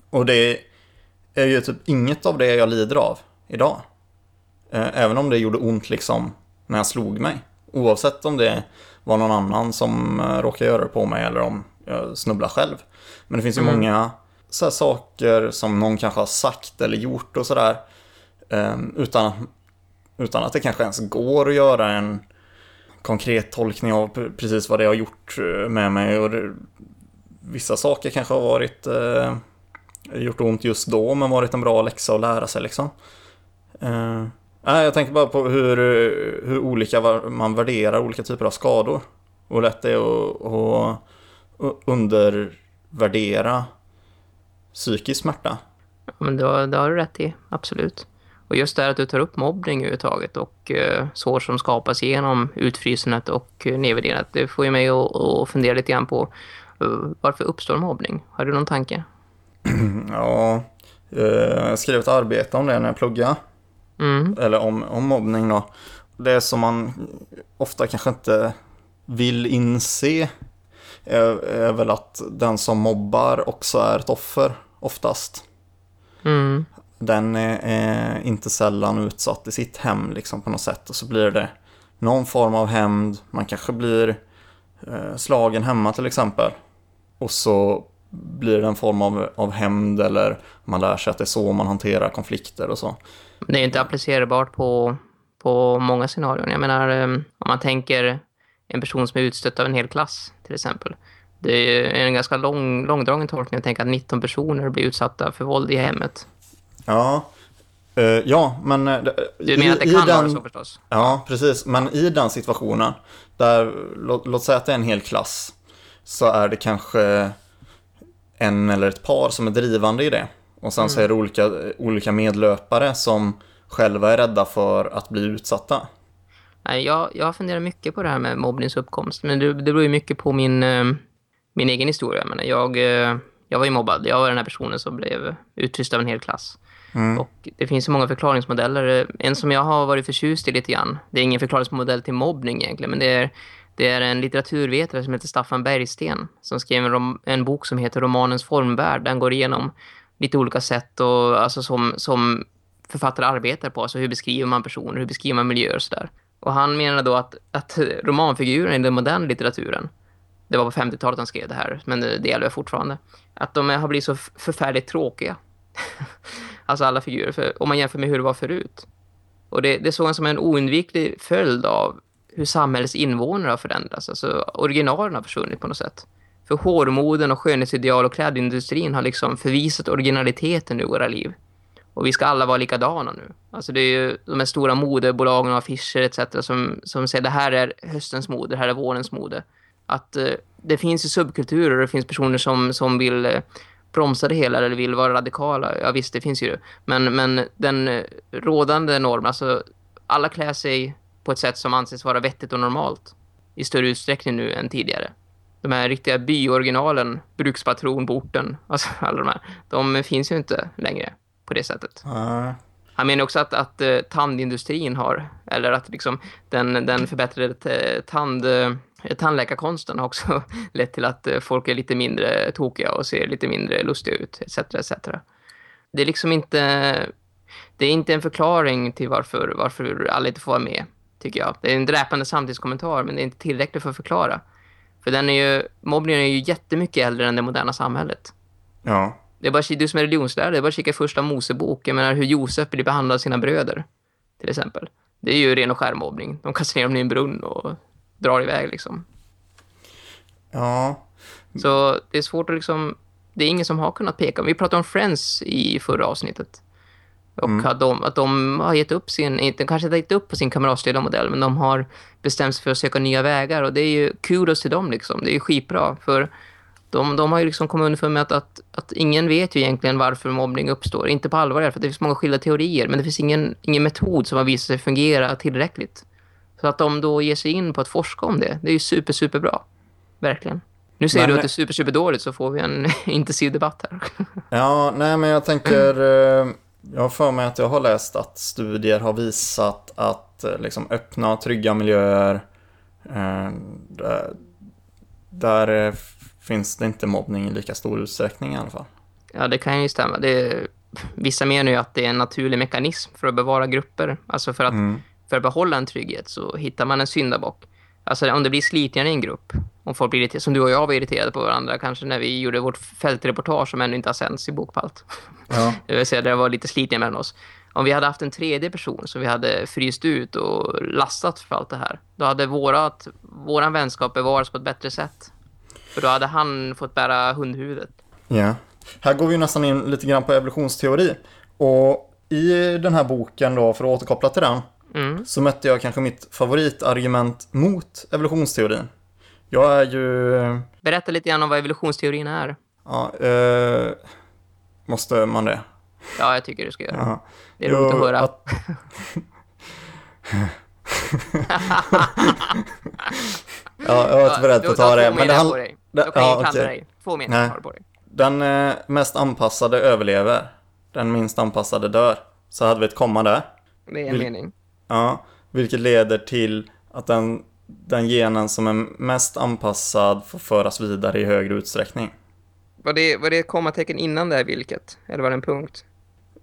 B: Och det är ju typ inget av det jag lider av idag. Eh, Även om det gjorde ont liksom när jag slog mig. Oavsett om det var någon annan som eh, råkade göra det på mig eller om jag snubblar själv. Men det finns ju
A: Mm.
B: många så saker som någon kanske har sagt eller gjort och sådär. eh, Utan, utan att det kanske ens går att göra en konkret tolkning av precis vad det har gjort eh, med mig. Och det, vissa saker kanske har varit eh, gjort ont just då men varit en bra läxa att lära sig liksom. Eh, nej, jag tänker bara på hur, hur olika man värderar olika typer av skador. Och lätt det är att, att undervärdera psykisk smärta.
A: Ja, Men det har, det har du rätt i, absolut. Och just det här att du tar upp mobbning överhuvudtaget och eh, sår som skapas genom utfrysandet och eh, nedvärderandet, det får ju mig att, att fundera lite grann på eh, varför uppstår mobbning? Har du någon tanke?
B: Ja, eh, jag skrev ett arbete om det när jag pluggade.
A: Mm.
B: eller om, om mobbning då. Det som man ofta kanske inte vill inse är, är väl att den som mobbar också är ett offer oftast.
A: Mm.
B: Den är, är inte sällan utsatt i sitt hem liksom på något sätt och så blir det någon form av hämnd. Man kanske blir eh, slagen hemma till exempel. Och så blir det en form av, av hämnd eller man lär sig att det är så man hanterar konflikter och så.
A: Det är inte applicerbart på, på många scenarion. Jag menar, eh, om man tänker en person som är utstött av en hel klass, till exempel. Det är en ganska lång, långdragen tolkning att tänka att 19 personer blir utsatta för våld i hemmet.
B: Ja, eh, ja men... eh,
A: Du menar att det kan vara
B: den-
A: så förstås?
B: Ja, precis. Men i den situationen, där, låt, låt säga att det är en hel klass, så är det kanske en eller ett par som är drivande i det. Och sen så är det olika, olika medlöpare som själva är rädda för att bli utsatta.
A: Nej, jag, jag funderar mycket på det här med mobbnings uppkomst. Men det, det beror ju mycket på min, eh, min egen historia. Menar, jag, eh, jag var ju mobbad. Jag var den här personen som blev utfryst av en hel klass. Och det finns ju många förklaringsmodeller. En som jag har varit förtjust i lite grann. Det är ingen förklaringsmodell till mobbning egentligen. Men det är, det är en litteraturvetare som heter Staffan Bergsten. Som skrev en, en bok som heter Romanens formvärld. Den går igenom lite olika sätt och, alltså som, som författare arbetar på. Alltså hur beskriver man personer, hur beskriver man miljöer och sådär. Och han menar då att, att romanfiguren i den moderna litteraturen, det var på 50-talet han skrev det här, men det, gäller fortfarande, att de har blivit så förfärligt tråkiga. alltså alla figurer, för, om man jämför med hur det var förut. Och det, det såg han som en oundviklig följd av hur samhällets invånare har förändrats. Alltså originalen har försvunnit på något sätt. För hårmoden och skönhetsideal och klädindustrin har liksom förvisat originaliteten ur våra liv. Och vi ska alla vara likadana nu. Alltså det är ju de här stora modebolagen och affischer etc. som, som säger det här är höstens mode, det här är vårens mode. Att eh, det finns ju subkulturer och det finns personer som, som vill eh, bromsa det hela eller vill vara radikala. Ja visst, det finns ju det. Men, men den eh, rådande normen, alltså alla klär sig på ett sätt som anses vara vettigt och normalt i större utsträckning nu än tidigare. De här riktiga byoriginalen, brukspatron, borten, alltså alla de här, de finns ju inte längre på det sättet.
B: Nej.
A: Han menar också att, att eh, tandindustrin har, eller att liksom den, den förbättrade t- tand, eh, tandläkarkonsten har också lett till att eh, folk är lite mindre tokiga och ser lite mindre lustiga ut, etc. etc. Det är liksom inte, det är inte en förklaring till varför, varför alla inte får vara med, tycker jag. Det är en dräpande samtidskommentar, men det är inte tillräckligt för att förklara. För den är ju, mobbningen är ju jättemycket äldre än det moderna samhället.
B: Ja.
A: Det är bara, du som är religionslärare, det är bara att kika första Mosebok. Jag menar hur Josef blir behandlad av sina bröder, till exempel. Det är ju ren och skär mobbning. De kastar ner dem i en brunn och drar iväg liksom.
B: Ja.
A: Så det är svårt att liksom... Det är ingen som har kunnat peka. Vi pratade om Friends i förra avsnittet. Och att, de, att de har gett upp sin... Inte, kanske inte gett upp på sin kamratstyrda modell, men de har bestämt sig för att söka nya vägar. Och det är ju kudos till dem liksom. Det är ju skitbra. För de, de har ju liksom kommit underfund med att, att, att ingen vet ju egentligen varför mobbning uppstår. Inte på allvar, för det finns många skilda teorier. Men det finns ingen, ingen metod som har visat sig fungera tillräckligt. Så att de då ger sig in på att forska om det, det är ju super, super bra. Verkligen. Nu säger
B: Men-
A: du att det är super, super dåligt så får vi en intensiv debatt här.
B: Ja, nej men jag tänker... Jag har för mig att jag har läst att studier har visat att eh, liksom öppna och trygga miljöer eh, där, där eh, finns det inte mobbning i lika stor utsträckning i alla fall.
A: Ja, det kan ju stämma. Det, vissa menar ju att det är en naturlig mekanism för att bevara grupper. Alltså för att, för att behålla en trygghet så hittar man en syndabock. Alltså om det blir slitningar i en grupp, om folk blir irriterade, som du och jag var irriterade på varandra, kanske när vi gjorde vårt fältreportage som ännu inte har sänts i Bokpalt.
B: Ja.
A: Det vill säga, det var lite slitningar mellan oss. Om vi hade haft en tredje person som vi hade fryst ut och lastat för allt det här, då hade vårat, våran vänskap bevarats på ett bättre sätt. För då hade han fått bära hundhuvudet.
B: Ja. Här går vi nästan in lite grann på evolutionsteori. Och i den här boken då, för att återkoppla till den,
A: Mm.
B: så mötte jag kanske mitt favoritargument mot evolutionsteorin. Jag är ju...
A: Berätta lite grann om vad evolutionsteorin är.
B: Ja, eh, måste man det?
A: Ja, jag tycker du ska göra det.
B: Ja.
A: Det är roligt
B: Jo,
A: att höra.
B: att- ja, jag var inte beredd på att ta det. Men det
A: dig. Då kan
B: ja, okej.
A: dig. Två meningar har du på dig.
B: Den eh, mest anpassade överlever. Den minst anpassade dör. Så hade vi ett komma där.
A: Det är en
B: Vil-
A: mening.
B: Ja, vilket leder till att den, den genen som är mest anpassad får föras vidare i högre utsträckning.
A: Var det, var det kommatecken innan det här vilket? Eller var det en punkt?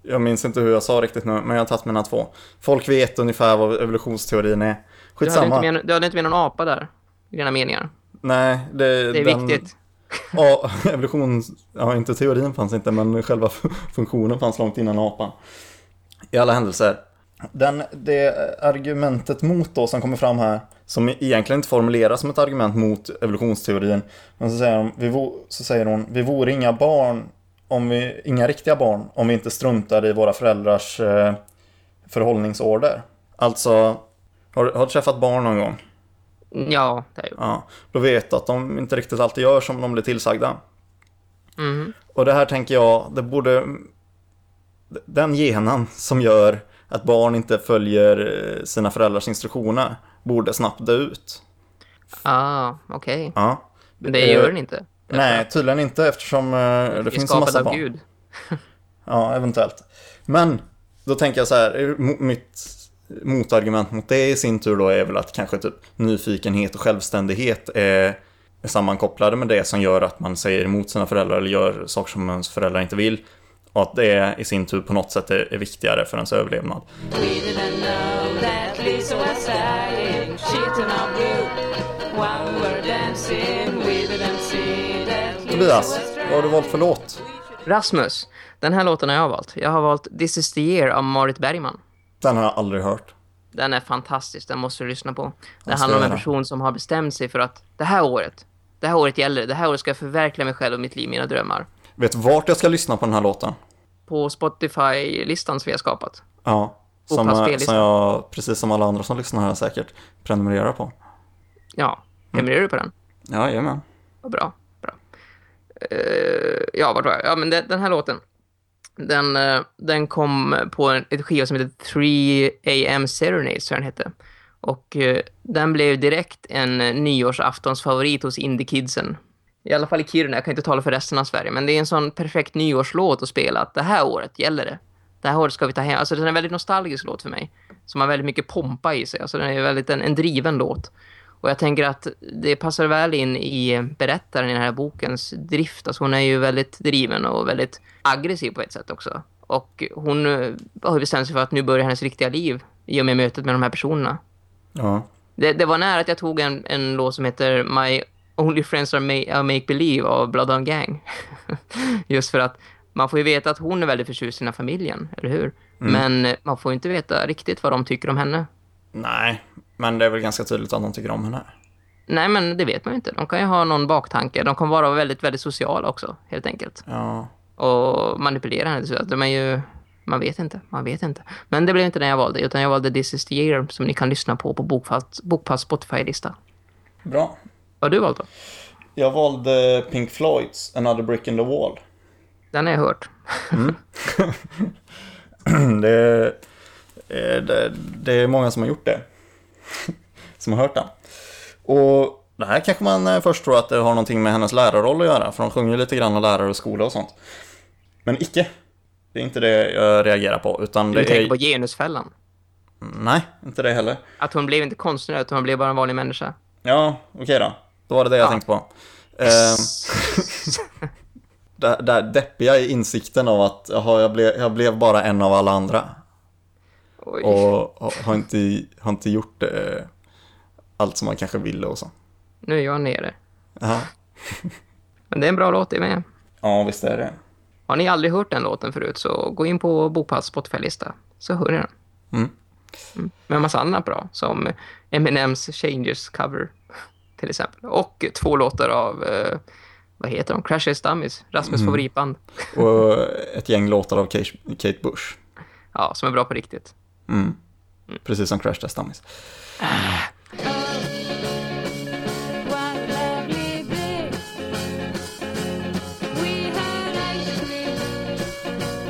B: Jag minns inte hur jag sa riktigt nu, men jag har tagit mina två. Folk vet ungefär vad evolutionsteorin är.
A: Du hade,
B: Skitsamma.
A: inte med, du hade inte med någon apa där? I dina meningar?
B: Nej, det,
A: Det är
B: den,
A: viktigt.
B: Ja, evolution, ja inte teorin fanns inte, men själva funktionen fanns långt innan apan. I alla händelser. Den, det argumentet mot då som kommer fram här, som egentligen inte formuleras som ett argument mot evolutionsteorin, men så säger, hon, vi så säger hon, vi vore inga barn, om vi, inga riktiga barn, om vi inte struntade i våra föräldrars eh, förhållningsorder. Alltså, har, du- har du träffat barn någon gång?
A: Ja, det är ju.
B: Ja, då vet du att de inte riktigt alltid gör som de blir tillsagda.
A: Mhm.
B: Och det här tänker jag, det borde... Den genen som gör att barn inte följer eh, sina föräldrars instruktioner borde snabbt dö ut.
A: Ah, okej.
B: Ja.
A: Men det
B: Eh,
A: gör den inte.
B: Nej, tydligen inte eftersom eh, det finns en massa
A: av
B: barn.
A: Gud.
B: Ja, eventuellt. Men då tänker jag så här, eh, mitt motargument mot det i sin tur då är väl att kanske typ nyfikenhet och självständighet är sammankopplade med det som gör att man säger emot sina föräldrar eller gör saker som ens föräldrar inte vill. Och att det i sin tur på något sätt är, är viktigare för ens överlevnad. Tobias, vad har du valt för låt?
A: Rasmus, den här låten har jag valt. Jag har valt This is the year av Marit Bergman.
B: Den har jag aldrig hört.
A: Den är fantastisk, den måste du lyssna på. Det handlar om en person som har bestämt sig för att det här året, det här året gäller, det här året ska jag förverkliga mig själv och mitt liv, mina drömmar.
B: Vet vart jag ska lyssna på den här låten?
A: På Spotify-listan som vi har skapat.
B: Ja, som, eh, som jag, precis som alla andra som lyssnar här säkert, prenumererar på.
A: Ja, prenumererar du på den?
B: Jajamän.
A: Vad bra. bra. Eh, ja, vad var jag? Ja, men den, den här låten. Den, eh, den kom på en, ett skiva som heter 3 AM Serenades, tror jag den hette. Och eh, den blev direkt en nyårsaftonsfavorit hos indie-kidsen. I alla fall i Kiruna, jag kan inte tala för resten av Sverige. Men det är en sån perfekt nyårslåt att spela. Att det här året gäller det. Det här året ska vi ta hem. Alltså den är en väldigt nostalgisk låt för mig. Som har väldigt mycket pompa i sig. Alltså den är väldigt en, en driven låt. Och jag tänker att det passar väl in i berättaren i den här bokens drift. Alltså hon är ju väldigt driven och väldigt aggressiv på ett sätt också. Och hon eh, har bestämt sig för att nu börjar hennes riktiga liv i och med mötet med de här personerna.
B: Ja.
A: Det, det var nära att jag tog en, en låt som heter My Only Friends Are, ma- are Make Believe av Bloodhound Gang. Just för att man får ju veta att hon är väldigt förtjust i den här familjen, eller hur? Men eh, man får ju inte veta riktigt vad de tycker om henne.
B: Nej, men det är väl ganska tydligt att de tycker om henne.
A: Nej, men det vet man ju inte. De kan ju ha någon baktanke. De kan vara väldigt, väldigt sociala också, helt enkelt.
B: Ja.
A: Och manipulera henne. Så att de är ju... Man vet inte, man vet inte. Men det blev inte den jag valde, utan jag valde This is the year som ni kan lyssna på på Bokpass, Bokpass Spotify-lista.
B: Bra.
A: Vad har du valt då?
B: Jag valde Pink Floyds Another Brick in the Wall.
A: Den har jag hört.
B: Det, eh, det, det är många som har gjort det. Som har hört den. Och det här kanske man eh, först tror att det har någonting med hennes lärarroll att göra. För de sjunger lite grann om lärare och skola och sånt. Men icke. Det är inte det jag reagerar på. Utan
A: Du
B: det
A: tänker
B: är...
A: på genusfällan.
B: Nej, inte det heller.
A: Att hon blev inte konstnär, utan hon blev bara en vanlig människa.
B: Ja, okej då. Då var det det jag
A: Ja.
B: tänkte på. Eh, där, där deppiga i insikten av att jaha, jag, blev, jag blev bara en av alla andra.
A: Oj.
B: Och har- har inte, har inte gjort eh, allt som man kanske ville och så.
A: Nu är jag nere.
B: Ja,
A: Men det är en bra låt det med.
B: ja visst är det.
A: Har ni aldrig hört den låten förut så gå in på Bokpass Spotify-lista så hör ni den.
B: Mm.
A: Mm. Med en massa annat bra, som Eminems Changes cover till exempel. Och två låtar av, eh, vad heter de? Crashes Dummies, Rasmus favoritband.
B: Och ett gäng låtar av Kate, Kate Bush.
A: Ja, som är bra på riktigt.
B: Mm. Precis som Crash Test Dummies.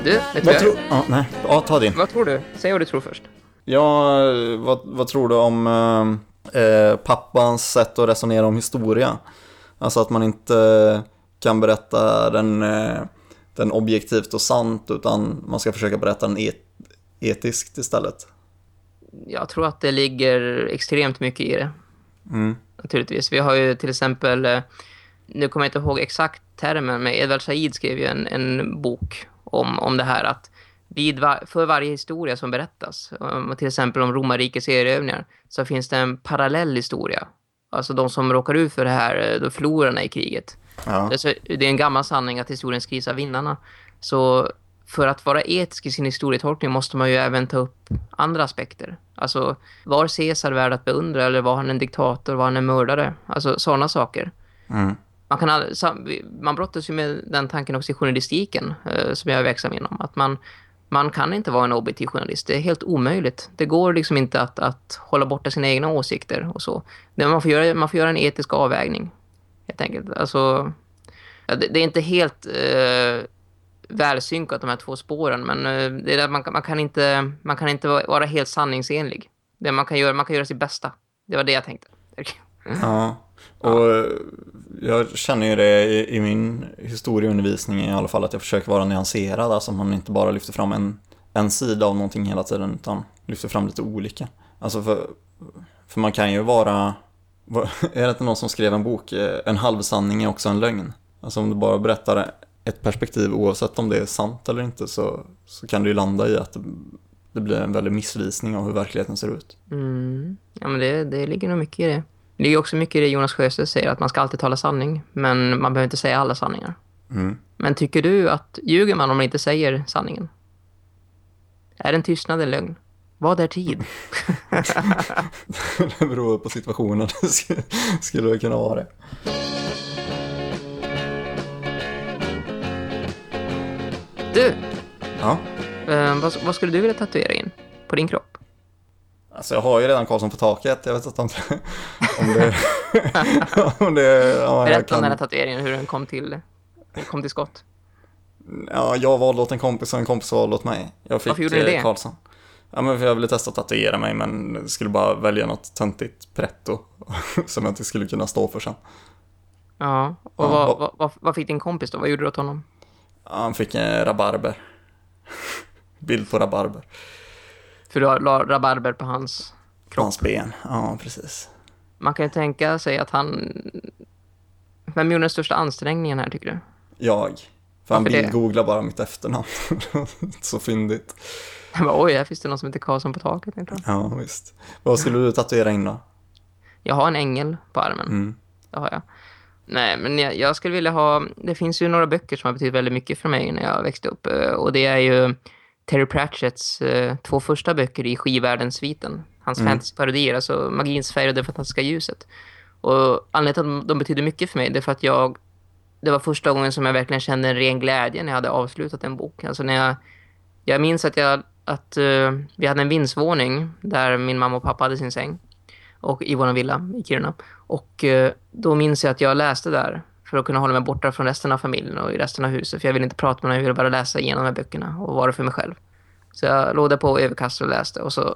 A: Du,
B: vad, tror... Ja, nej. Ja, ta din.
A: vad tror du? Säg vad du tror först.
B: Ja, vad, vad tror du om eh, eh, pappans sätt att resonera om historia? Alltså att man inte kan berätta den, eh, den objektivt och sant utan man ska försöka berätta den et, etiskt istället.
A: Jag tror att det ligger extremt mycket i det.
B: Mm.
A: Naturligtvis. Vi har ju till exempel, eh, nu kommer jag inte ihåg exakt termen, men Edward Said skrev ju en, en bok om, om det här att vid för varje historia som berättas, um, till exempel om romarrikets erövningar, så finns det en parallell historia. Alltså de som råkar ut för det här, då förlorarna i kriget.
B: Ja.
A: Det är en gammal sanning att historien skrivs av vinnarna. Så för att vara etisk i sin historietolkning måste man ju även ta upp andra aspekter. Alltså, var Caesar värd att beundra eller var han en diktator, var han en mördare? Alltså sådana saker.
B: Mm.
A: Man, kan all, man brottas ju med den tanken också i journalistiken eh, som jag är verksam inom. Att man, man kan inte vara en objektiv journalist. Det är helt omöjligt. Det går liksom inte att, att hålla borta sina egna åsikter och så. Det, man, får göra, man får göra en etisk avvägning. Helt enkelt. Alltså, ja, det, det är inte helt eh, välsynkat de här två spåren. Men eh, det är att man, kan- man, kan inte, man kan inte vara vara helt sanningsenlig. Det man kan göra, man kan göra sitt bästa. Det var det jag tänkte.
B: Ja, och eh, jag känner ju det i, i min historieundervisning i alla fall att jag försöker vara nyanserad, alltså man inte bara lyfter fram en, en sida av någonting hela tiden utan lyfter fram lite olika. Alltså för, för man kan ju vara, är det inte någon som skrev en bok, eh, en halvsanning är också en lögn. Alltså om du bara berättar ett perspektiv oavsett om det är sant eller inte så, så kan det ju landa i att det, det blir en väldig missvisning av hur verkligheten ser ut.
A: Mm. Ja, men det, det ligger nog mycket i det. Det ligger också mycket i det Jonas Sjöstedt säger, att man ska alltid tala sanning. Men man behöver inte säga alla sanningar.
B: Mm.
A: Men tycker du att ljuger man om man inte säger sanningen? Är en tystnad en lögn? Vad är tid?
B: Det beror på situationen. Skulle det kunna vara det.
A: Du,
B: Ja.
A: eh, vad, vad skulle du vilja tatuera in på din kropp?
B: Alltså jag har ju redan Karlsson på taket. Jag vet inte om det... Om det, om det ja,
A: Berätta om den här
B: kan,
A: tatueringen, hur den kom till, kom till skott.
B: ja, jag valde åt en kompis och en kompis valde åt mig. Jag fick
A: Varför gjorde ni
B: eh,
A: det?
B: Karlsson. Ja, men för jag ville testa att tatuera mig men skulle bara välja något töntigt pretto som jag inte skulle kunna stå för sen.
A: Ja, och
B: Ja,
A: vad,
B: vad-
A: vad, fick din kompis då? Vad gjorde du åt honom?
B: Han fick en rabarber. Bild på rabarber.
A: För du har la rabarber på hans kropp.
B: hans ben. Ja, precis.
A: Man kan ju tänka sig att han... Vem gjorde den största ansträngningen här, tycker du?
B: Jag. För han
A: det?
B: bildgooglar bara mitt efternamn. Så fyndigt.
A: Jag bara, oj, här finns det någon som heter Karlsson på taket. jag.
B: Ja, visst. Vad skulle du tatuera in då?
A: Jag har en ängel på armen.
B: Mm.
A: Det har jag. Nej, men jag, jag skulle vilja ha... Det finns ju några böcker som har betytt väldigt mycket för mig när jag växte upp. eh, Och det är ju Terry Pratchetts eh, två första böcker i skivvärldens-sviten. Hans
B: Mm.
A: fantasyparodier, alltså Magins färg och det fantastiska ljuset. Och anledningen till att de, de betyder mycket för mig det är för att jag... Det var första gången som jag verkligen kände en ren glädje när jag hade avslutat en bok. Alltså när jag... Jag minns att, jag, att eh, vi hade en vindsvåning där min mamma och pappa hade sin säng. Och i vår villa i Kiruna. Och eh, då minns jag att jag läste där för att kunna hålla mig borta från resten av familjen och i resten av huset. För jag ville inte prata med någon, jag ville bara läsa igenom de här böckerna och vara för mig själv. Så jag låg där på överkastet och läste. Och så,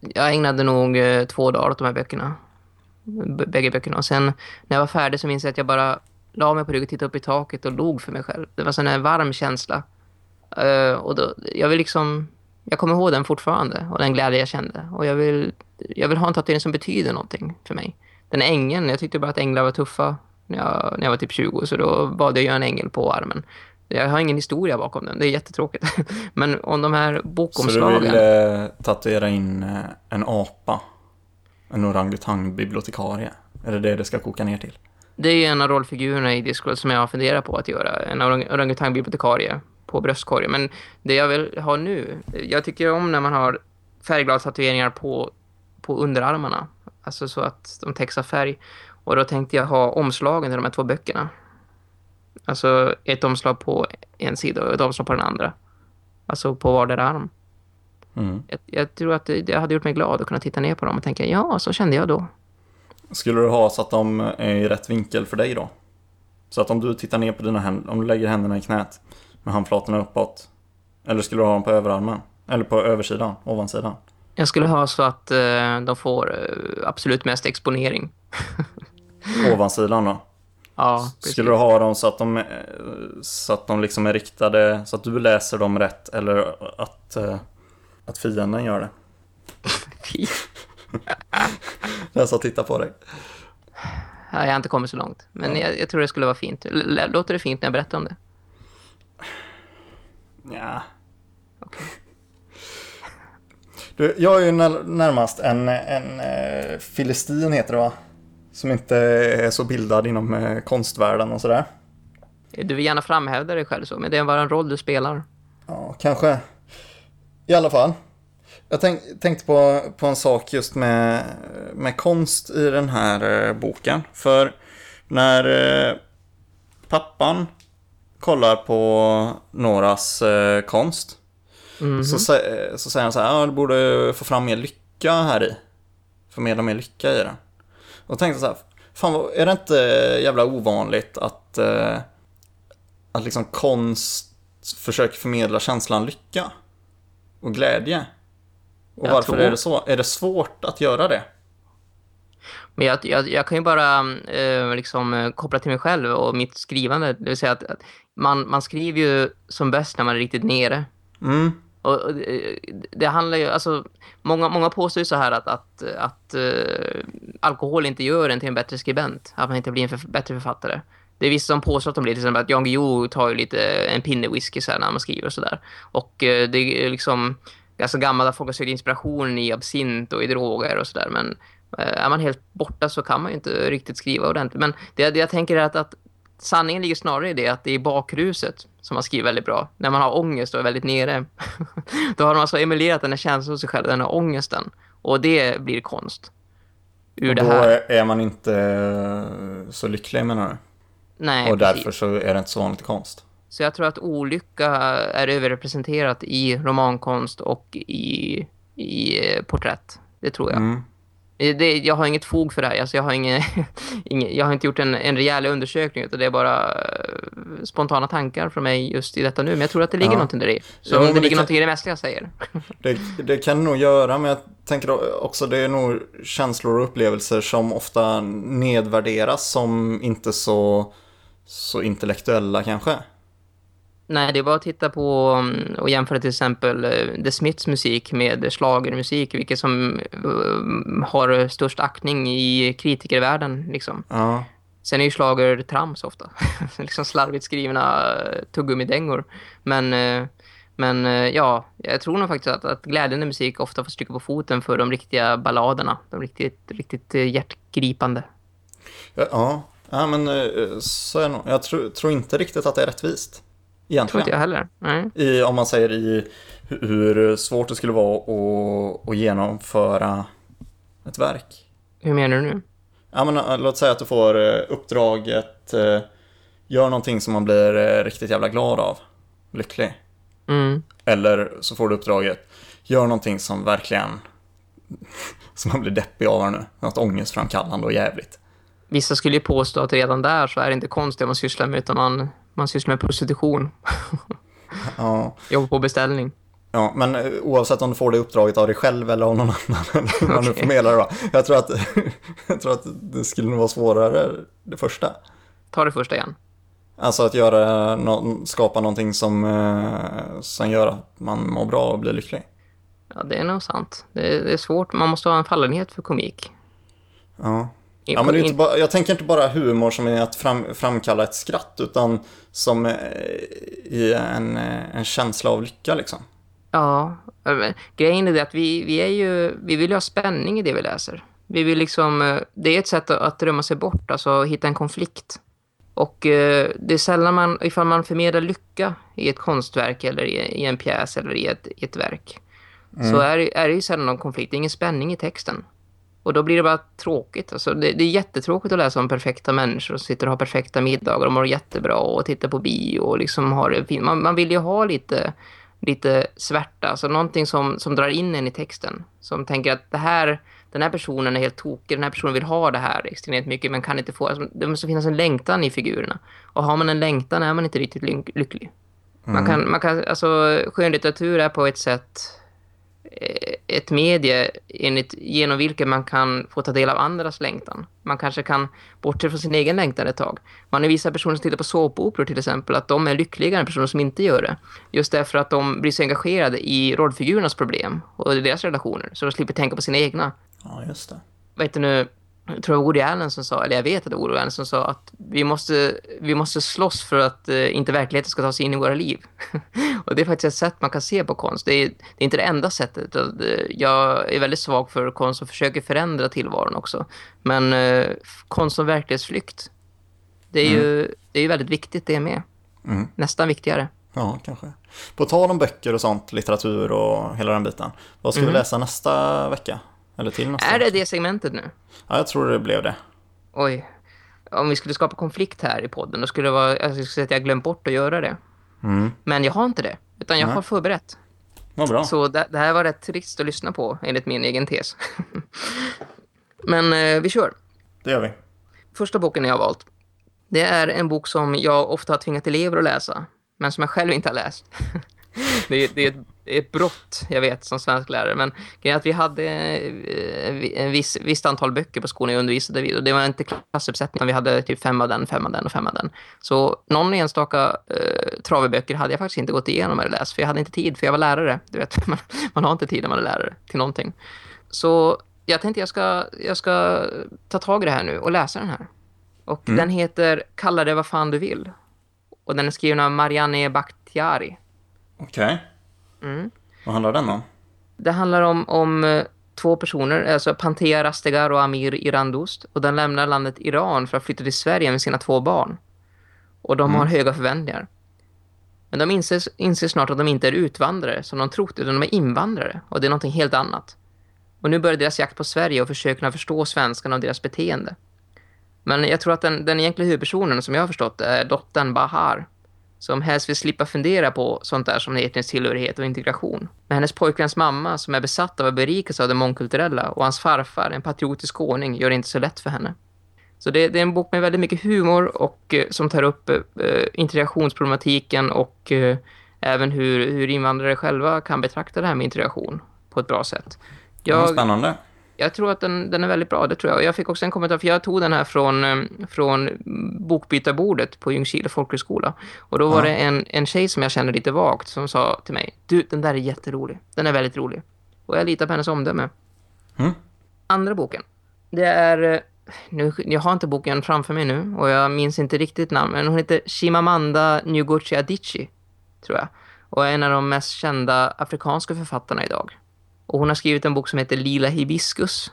A: jag ägnade nog eh, två dagar åt de här böckerna. Bägge böckerna. Och sen när jag var färdig så minns jag att jag bara la mig på rygg och tittade upp i taket och log för mig själv. Det var sån en varm känsla. Uh, och då, jag vill liksom... Jag kommer ihåg den fortfarande och den glädje jag kände. Och jag vill, jag vill ha en tatuering som betyder någonting för mig. Den ängeln, jag tyckte bara att änglar var tuffa när jag, när jag var typ 20 så då bad jag göra en ängel på armen. Jag har ingen historia bakom den, det är jättetråkigt. Men om de här
B: Så du
A: bokomslagen...
B: vill eh, tatuera in eh, en apa? En orangutang-bibliotekarie? Är det det det ska koka ner till?
A: Det är en av rollfigurerna i Discord som jag har funderat på att göra. En orang- orangutang-bibliotekarie på bröstkorgen. Men det jag vill ha nu, jag tycker om när man har färggladstatueringar på, på underarmarna. Alltså så att de täcks av färg. Och då tänkte jag ha omslagen till de här två böckerna. Alltså ett omslag på en sida och ett omslag på den andra. Alltså på vardera arm.
B: Mm.
A: Jag, jag tror att det, det hade gjort mig glad att kunna titta ner på dem och tänka, ja, så kände jag då.
B: Skulle du ha så att de är i rätt vinkel för dig då? Så att om du tittar ner på dina händer, om du lägger händerna i knät med handflatorna uppåt. Eller skulle du ha dem på överarmen? Eller på översidan, ovansidan?
A: Jag skulle ha så att eh, de får eh, absolut mest exponering.
B: Ovansidan då?
A: Ja.
B: Skulle du ha dem så att de, eh, så att de liksom är riktade, så att du läser dem rätt eller att, eh, att fienden gör det? Den som tittar på dig.
A: Ja, jag har inte kommit så långt. Men jag, jag tror det skulle vara fint. L- Låter det fint när jag berättar om det?
B: Ja. Du, jag är ju när, närmast en, en eh, filistin heter det va? Som inte är så bildad inom eh, konstvärlden och sådär.
A: Du vill gärna framhäva dig själv så, men det är bara en roll du spelar.
B: Ja, kanske. I alla fall. Jag tänk, tänkte på, på en sak just med, med konst i den här eh, boken. För när eh, pappan kollar på Noras konst
A: Mhm.
B: så, sä- så säger han så här, ja, du borde få fram mer lycka här i. Förmedla mer lycka i den. Och tänkte så här, fan är det inte jävla ovanligt att, eh, att liksom konst försöker förmedla känslan lycka och glädje? Och
A: Jag
B: varför
A: tror-
B: är det så? Är det svårt att göra det?
A: Men jag, jag, jag kan ju bara eh, liksom eh, koppla till mig själv och mitt skrivande. Det vill säga att, att man, man skriver ju som bäst när man är riktigt nere.
B: Mm,
A: och, och det, det handlar ju, alltså, många, många påstår ju så här att, att, att äh, alkohol inte gör en till en bättre skribent. Att man inte blir en för, bättre författare. Det är vissa som påstår att de blir till exempel att Jan Guillou tar ju lite eh, en pinne whisky så här när man skriver och sådär. Och äh, det är liksom alltså, ganska gammalt att folk har sökt inspiration i absint och i droger och sådär. Men är man helt borta så kan man ju inte riktigt skriva ordentligt. Men det, det jag tänker är att, att sanningen ligger snarare i det att det är bakruset som man skriver väldigt bra. När man har ångest och är väldigt nere. Då har man alltså emulerat den här känslan hos sig själv, den här ångesten. Och det blir konst. Ur
B: och
A: det
B: då
A: här.
B: är man inte eh, så lycklig menar du?
A: Nej,
B: och
A: precis.
B: därför så är det inte så vanligt konst.
A: Så jag tror att olycka är överrepresenterat i romankonst och i, i eh, porträtt. Det tror jag.
B: Mm.
A: Eh, Det, jag har inget fog för det här. Alltså jag, har ingen, ingen, jag har inte gjort en, en rejäl undersökning utan det är bara eh, spontana tankar från mig just i detta nu. Men jag tror att det ligger
B: Ja.
A: någonting där i. Så
B: men
A: det
B: det
A: ligger
B: kan-
A: någonting i det mesta jag säger.
B: Det, det kan det nog göra, men jag tänker också det är nog känslor och upplevelser som ofta nedvärderas som inte så, så intellektuella kanske.
A: Nej, det är bara att titta på mm, och jämföra till exempel eh, The Smiths musik med schlagermusik, vilket som eh, har störst aktning i kritikervärlden liksom.
B: Ja,
A: Sen är ju schlager trams ofta. liksom slarvigt skrivna eh, tuggummidängor. Men, eh, men ja, jag tror nog faktiskt att, att glädjande musik ofta får stryka på foten för de riktiga balladerna. De riktigt, riktigt hjärtgripande.
B: ja, ja men så är det nog. Jag tror, tror inte riktigt att det är rättvist.
A: Tror
B: Egentligen.
A: inte jag heller. Nej.
B: I, om man säger i hu- hur svårt det skulle vara att, att genomföra ett verk.
A: Hur menar du nu?
B: Ja, men, eh, låt säga att du får eh, uppdraget, eh, gör någonting som man blir riktigt jävla glad av, lycklig.
A: Mm.
B: Eller så får du uppdraget, gör någonting som verkligen, som man blir deppig av nu, något ångestframkallande och jävligt.
A: Vissa skulle ju påstå att redan där så är det inte konst det man sysslar med utan man, man sysslar med prostitution.
B: Ja,
A: Jobbar på beställning.
B: ja, men eh, oavsett om du får det uppdraget av dig själv eller av någon annan, eller hur man nu förmedlar det då. Jag tror, att, jag tror att det skulle nog vara svårare det första.
A: Ta det första igen.
B: Alltså att göra, skapa någonting som, eh, som gör att man mår bra och blir lycklig.
A: Ja, det är nog sant. Det är, det är svårt. Man måste ha en fallenhet för komik.
B: Ja. Ja, men det är inte bara, jag tänker inte bara humor som är att fram, framkalla ett skratt, utan som eh, i en, eh, en känsla av lycka liksom.
A: Ja, men grejen är det att vi, vi, är ju, vi vill ju ha spänning i det vi läser. Vi vill liksom, eh, det är ett sätt att, drömma sig bort, alltså hitta en konflikt. Och eh, det är sällan man, ifall man förmedlar lycka i ett konstverk eller i, en pjäs eller i ett, i ett verk. Så är, är det ju sällan någon konflikt, det är ingen spänning i texten. Och då blir det bara tråkigt. Alltså det, det är jättetråkigt att läsa om perfekta människor som sitter och har perfekta middagar och mår jättebra och tittar på bio och liksom har det fint. Man, man vill ju ha lite, lite svärta, alltså någonting som, som drar in en i texten. Som tänker att det här, den här personen är helt tokig, den här personen vill ha det här extremt mycket men kan inte få. Alltså, det måste finnas en längtan i figurerna. Och har man en längtan är man inte riktigt lyck- lycklig. Man kan, man kan, alltså skönlitteratur är på ett sätt ett medie enligt, genom vilket man kan få ta del av andras längtan. Man kanske kan bortse från sin egen längtan ett tag. Man har vissa personer som tittar på såpoperor till exempel att de är lyckligare än personer som inte gör det. Just därför att de blir så engagerade i rollfigurernas problem och deras relationer så de slipper tänka på sina egna
B: Ja, just det.
A: vad heter nu, jag tror det var Woody Allen som sa, eller jag vet att det var Woody Allen som sa att vi måste, vi måste slåss för att eh, inte verkligheten ska ta sig in i våra liv. och det är faktiskt ett sätt man kan se på konst. Det är, det är inte det enda sättet. det- Jag är väldigt svag för konst och försöker förändra tillvaron också. Men eh, konst som verklighetsflykt, det är ju det är väldigt viktigt det med.
B: Mm.
A: Nästan viktigare.
B: Ja, kanske. På tal om böcker och sånt, litteratur och hela den biten. Vad ska vi läsa nästa vecka? Eller till nästa
A: Är det det segmentet nu?
B: Ja, jag tror det blev det.
A: Oj. Om vi skulle skapa konflikt här i podden, då skulle det vara, alltså, jag skulle säga att jag glömt bort att göra det.
B: Mm.
A: Men jag har inte det, utan jag
B: Nej.
A: har förberett.
B: Vad bra.
A: Så det, det här var rätt trist att lyssna på, enligt min egen tes. Men eh, vi kör.
B: Det gör vi.
A: Första boken jag har valt, det är en bok som jag ofta har tvingat elever att läsa, men som jag själv inte har läst. det, är, det, är ett, ett brott, jag vet, som svensk lärare. Men att vi hade eh, en viss, visst antal böcker på skolan jag undervisade vid. Och det var inte klassuppsättning, utan vi hade typ fem av den, fem av den och fem av den. Så någon enstaka eh, traveböcker hade jag faktiskt inte gått igenom eller läst. För jag hade inte tid, för jag var lärare. Du vet, man, man har inte tid när man är lärare till någonting. Så jag tänkte jag ska, jag ska ta tag i det här nu och läsa den här. Och den heter Kalla det vad fan du vill. Och den är skriven av Marianne Bakhtiari.
B: Okej.
A: Mm.
B: Vad handlar den om?
A: Det handlar om, om eh, två personer, alltså Pantea Rastegar och Amir Irandost. Och den lämnar landet Iran för att flytta till Sverige med sina två barn. Och de har höga förväntningar. Men de inser, inser snart att de inte är utvandrare som de trott, utan de är invandrare. Och det är någonting helt annat. Och nu börjar deras jakt på Sverige och försöker förstå svenskarna och deras beteende. Men jag tror att den, den egentliga huvudpersonen som jag har förstått är dottern Bahar. Som helst vill slippa fundera på sånt där som etnisk tillhörighet och integration. Men hennes pojkväns mamma som är besatt av att berikas av det mångkulturella och hans farfar, en patriotisk ordning, gör det inte så lätt för henne. Så det, det är en bok med väldigt mycket humor och eh, som tar upp eh, integrationsproblematiken och eh, även hur, hur invandrare själva kan betrakta det här med integration på ett bra sätt.
B: Jag...
A: Jag,
B: Spännande.
A: Jag tror att den, den är väldigt bra, det tror jag. Och jag fick också en kommentar, för jag tog den här från, eh, från bokbytarbordet på Ljungskile folkhögskola. Och då var
B: Ja.
A: det en, en tjej som jag kände lite vagt som sa till mig, du, den där är jätterolig. Den är väldigt rolig. Och jag litar på hennes omdöme.
B: Mm.
A: Andra boken, det är... eh, Nu, jag har inte boken framför mig nu och jag minns inte riktigt namn, men hon heter Shimamanda Ngozi Adichie, tror jag. Och är en av de mest kända afrikanska författarna idag. Och hon har skrivit en bok som heter Lila Hibiskus.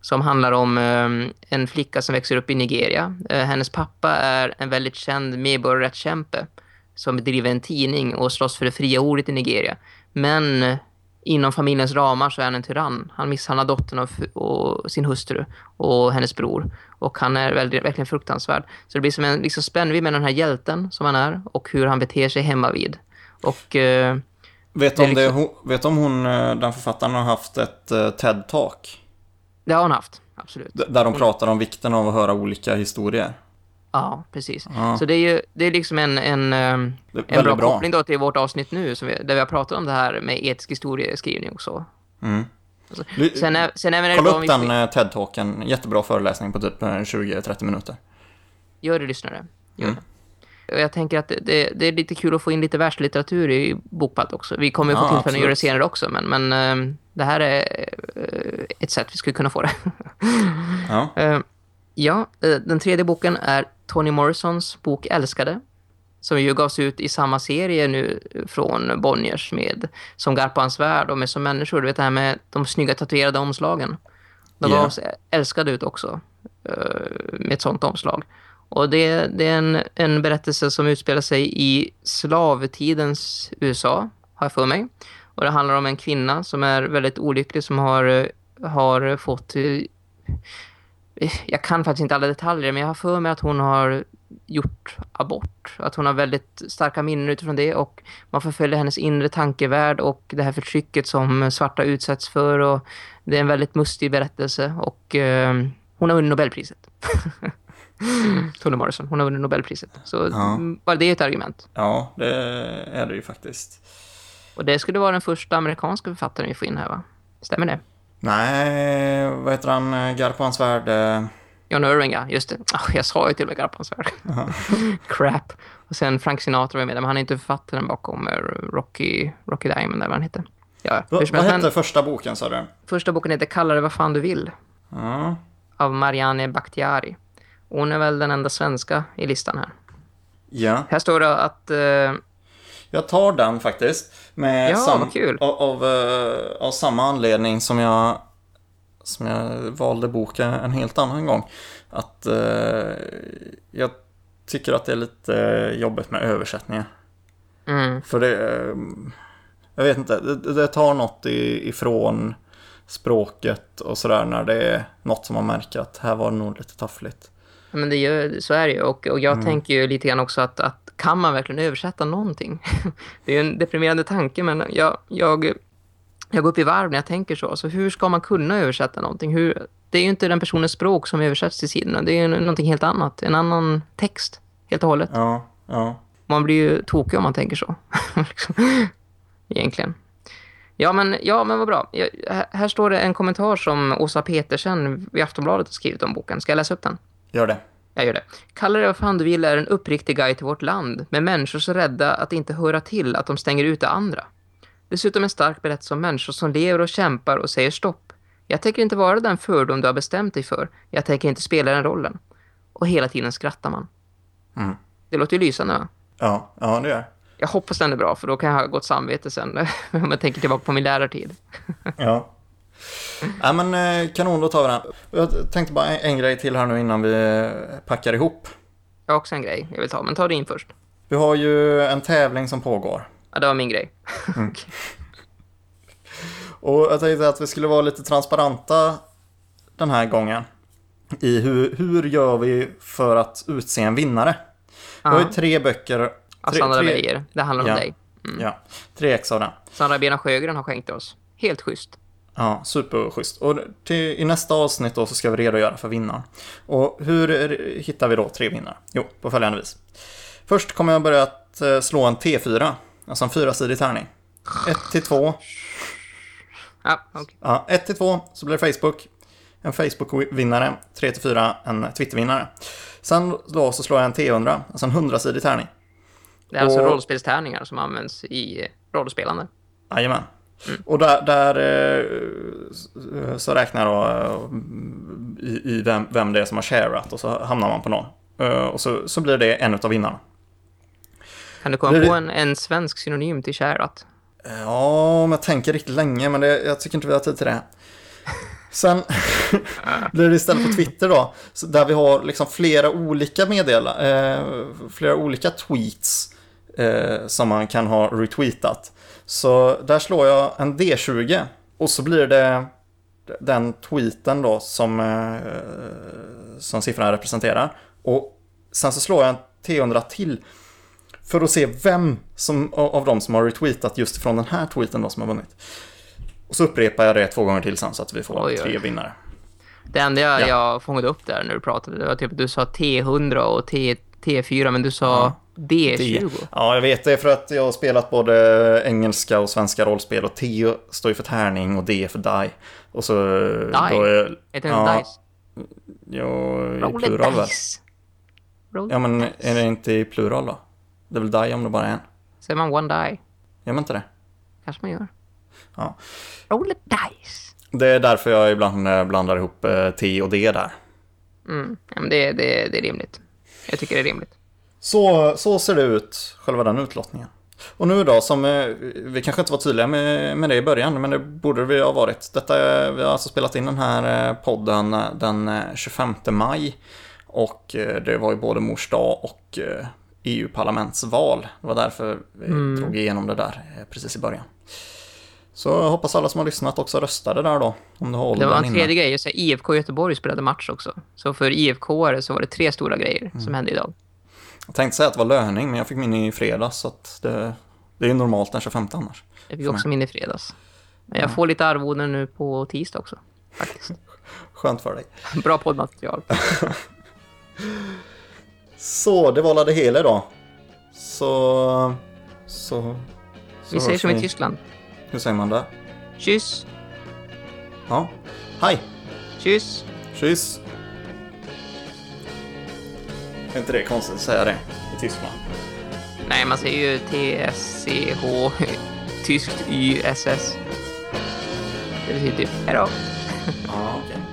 A: Som handlar om eh, en flicka som växer upp i Nigeria. Eh, hennes pappa är en väldigt känd medborgarrättskämpe. Som driver en tidning och slåss för det fria ordet i Nigeria. Men eh, inom familjens ramar så är han en tyrann. Han misshandlar dottern och, och sin hustru och hennes bror. Och han är väldigt, verkligen fruktansvärd. Så det blir som en liksom, spännvidd med den här hjälten som han är. Och hur han beter sig hemma vid. Och... Eh,
B: Vet
A: är
B: om, det, hon, vet om hon, eh, den författaren har haft ett eh, TED-talk?
A: det har hon haft, absolut.
B: Där de pratar om vikten av att höra olika historier.
A: Ja, precis.
B: Ja.
A: Så det är ju det är liksom en, en,
B: är
A: en bra,
B: bra.
A: koppling då till vårt avsnitt nu vi, där vi har pratat om det här med etisk historieskrivning och så.
B: Mm.
A: Alltså, Sen, är, sen är
B: Kolla upp den eh, TED-talken. Jättebra föreläsning på typ eh, 20-30 minuter.
A: gör det lyssnare. Gör
B: Mm.
A: det. Jag tänker att det, det, är lite kul att få in lite världslitteratur i Bokpalt också. Vi kommer ju få
B: Ja,
A: tillfälle att
B: absolut.
A: göra det senare också, men, men ehm, det här är eh, ett sätt vi skulle kunna få det.
B: Ja.
A: Eh, Ja, eh, den tredje boken är Toni Morrisons bok Älskade. Som ju gavs ut i samma serie nu från Bonniers med Som Garpans värld och med Som människor. Du vet det här med de snygga tatuerade omslagen. De
B: Ja.
A: gavs Älskade ut också eh, med ett sånt omslag. Och det, det är en, en berättelse som utspelar sig i slavtidens USA, har jag för mig. Och det handlar om en kvinna som är väldigt olycklig som har, har fått... Jag kan faktiskt inte alla detaljer, men jag har för mig att hon har gjort abort. Att hon har väldigt starka minnen utifrån det och man förföljer hennes inre tankevärld och det här förtrycket som svarta utsätts för. Och det är en väldigt mustig berättelse och eh, hon har vunnit Nobelpriset. Toni Morrison, hon har vunnit Nobelpriset. Så
B: Ja.
A: bara det är ett argument.
B: Ja, det är det ju faktiskt.
A: Och det skulle vara den första amerikanska författaren vi får in här va? Stämmer det?
B: Nej, vad heter han? Garpans värld? eh,
A: John Irving, ja. Just det. Ah, jag sa ju till och med Garpans värld. Crap. Och sen Frank Sinatra var med där, men han är inte författaren bakom eh, Rocky, Rocky Diamond, eller vad han heter. Ja, hur
B: Vad, hette första boken sa du?
A: Första boken heter Kalla det vad fan du vill,
B: Ja.
A: av Marianne Bakhtiari. Hon är väl den enda svenska i listan här.
B: ja.
A: Här står det att... eh,
B: Jag tar den faktiskt. Med
A: Ja,
B: sam-
A: kul.
B: Av, av, eh, av samma anledning som jag, som jag valde boken en helt annan gång. Att eh, jag tycker att det är lite jobbigt med översättningar.
A: mm,
B: För det... eh, Jag vet inte, det, det tar något i, ifrån språket och sådär när det är något som man märker att här var det nog lite taffligt.
A: Men det gör, så är det ju. Och, och jag tänker ju lite grann också att, att kan man verkligen översätta någonting? det är ju en deprimerande tanke, men jag, jag, jag går upp i varv när jag tänker så. Alltså, hur ska man kunna översätta någonting? Hur, det är ju inte den personens språk som översätts till sidorna. Det är ju någonting helt annat. En annan text, helt och hållet.
B: Ja, ja.
A: Man blir ju tokig om man tänker så. Liksom. Egentligen. Ja men, ja, men vad bra. Jag, här, står det en kommentar som Åsa Petersen vid Aftonbladet har skrivit om boken. Ska jag läsa upp den?
B: Gör det.
A: Jag gör det. Kalla det vad fan du vill är en uppriktig guide till vårt land med människor så rädda att inte höra till att de stänger ute andra. Dessutom en stark berättelse om människor som lever och kämpar och säger stopp. Jag tänker inte vara den fördom du har bestämt dig för. Jag tänker inte spela den rollen. Och hela tiden skrattar man.
B: Mm.
A: Det låter ju lysande va?
B: Ja, ja det gör
A: Jag hoppas den är bra för då kan jag ha gott samvete sen om jag tänker tillbaka på min lärartid.
B: Ja. Ja men eh, kanon, då tar vi den. Jag tänkte bara en, en grej till här nu innan vi eh, packar ihop.
A: Jag har också en grej jag vill ta, men ta det in först.
B: Vi har ju en tävling som pågår.
A: Ja, det var min grej.
B: Och jag tänkte att vi skulle vara lite transparenta den här gången. I hur, hur gör vi för att utse en vinnare? Vi har ju
A: Ja.
B: tre böcker.
A: Ja,
B: Tre,
A: Sandra
B: tre,
A: Beijer, det handlar om
B: Ja.
A: dig.
B: ja, tre ex av den.
A: Sandra Bena Sjögren har skänkt oss. Helt schysst.
B: Ja, superschysst. Och till, i nästa avsnitt då så ska vi redogöra för vinnaren. Och hur hittar vi då tre vinnare? Jo, på följande vis. Först kommer jag börja att eh, slå en T4, alltså en fyrasidig tärning. 1 till 2.
A: Ja, okej.
B: Ja, 1 till 2 så blir det Facebook. En Facebook-vinnare. 3 till 4 en Twitter-vinnare. Sen då så slår jag en T100, alltså en 100-sidig tärning.
A: Det är alltså
B: Och-
A: rollspelstärningar som används i eh, rollspelande.
B: Jajamän. Och där, där eh, så räknar då eh, i, i vem, vem det är som har sharat och så hamnar man på någon. Eh, Och så, så blir det en av vinnarna.
A: Kan du komma
B: är-
A: på en, en svensk synonym till kärat?
B: Ja, om jag tänker riktigt länge, men det, jag tycker inte vi har tid till det. Sen blir det istället på Twitter då, där vi har liksom flera olika meddela, eh, flera olika tweets eh, som man kan ha retweetat. Så där slår jag en D20 och så blir det den tweeten då som, eh, som siffrorna representerar. Och sen så slår jag en T100 till för att se vem som, av dem som har retweetat just från den här tweeten då som har vunnit. Och så upprepar jag det två gånger till sen så att vi får
A: Oj,
B: tre vinnare.
A: Det enda jag,
B: Ja.
A: jag fångade upp där när du pratade, det var typ att du sa T100 och T, T4, men du sa D20.
B: Ja, jag vet det för att jag har spelat både engelska och svenska rollspel och T står ju för tärning och D för die. Och så...
A: Die?
B: Då är,
A: Heter det
B: ja,
A: Dice?
B: Jo, i
A: Roll
B: plural väl? Ja, men är det inte i plural då? Det är väl die om det bara är en?
A: Säger man one die?
B: Gör man inte det?
A: Kanske man gör.
B: Ja.
A: Roll a dice.
B: Det är därför jag ibland eh, blandar ihop eh, T och D där.
A: Mm. Ja, men det, det, det är rimligt. Jag tycker det är rimligt.
B: Så, så ser det ut, själva den utlottningen. Och nu då, som eh, vi kanske inte var tydliga med, med det i början, men det borde vi ha varit. Detta, vi har alltså spelat in den här eh, podden eh, den eh, 25 maj. Och det var ju både mors dag och EU-parlamentsval. Det var därför vi drog igenom det där precis i början. Så jag hoppas alla som har lyssnat också röstade där då. Om du har
A: Det var en tredje grej. Så IFK Göteborg spelade match också. Så för IFK-are så var det tre stora grejer som hände idag.
B: Jag tänkte säga att det var löning, men jag fick min i fredags. Så att det, det är ju normalt den 25 annars.
A: Jag fick också min i fredags. Men jag får lite arvoden nu på tisdag också. Faktiskt.
B: Skönt för dig.
A: Bra poddmaterial.
B: Så, det var det hela idag. Så... Så... så
A: Vi säger som i
B: vi.
A: Tyskland.
B: Hur säger man det?
A: Kyss,
B: Ja. Hej!
A: kyss.
B: Kyss! Är inte det konstigt att säga det i Tyskland?
A: Nej, man säger ju T-S-C-H, tyskt Y-S-S. Det betyder typ hejdå. Ja, okej. Okay.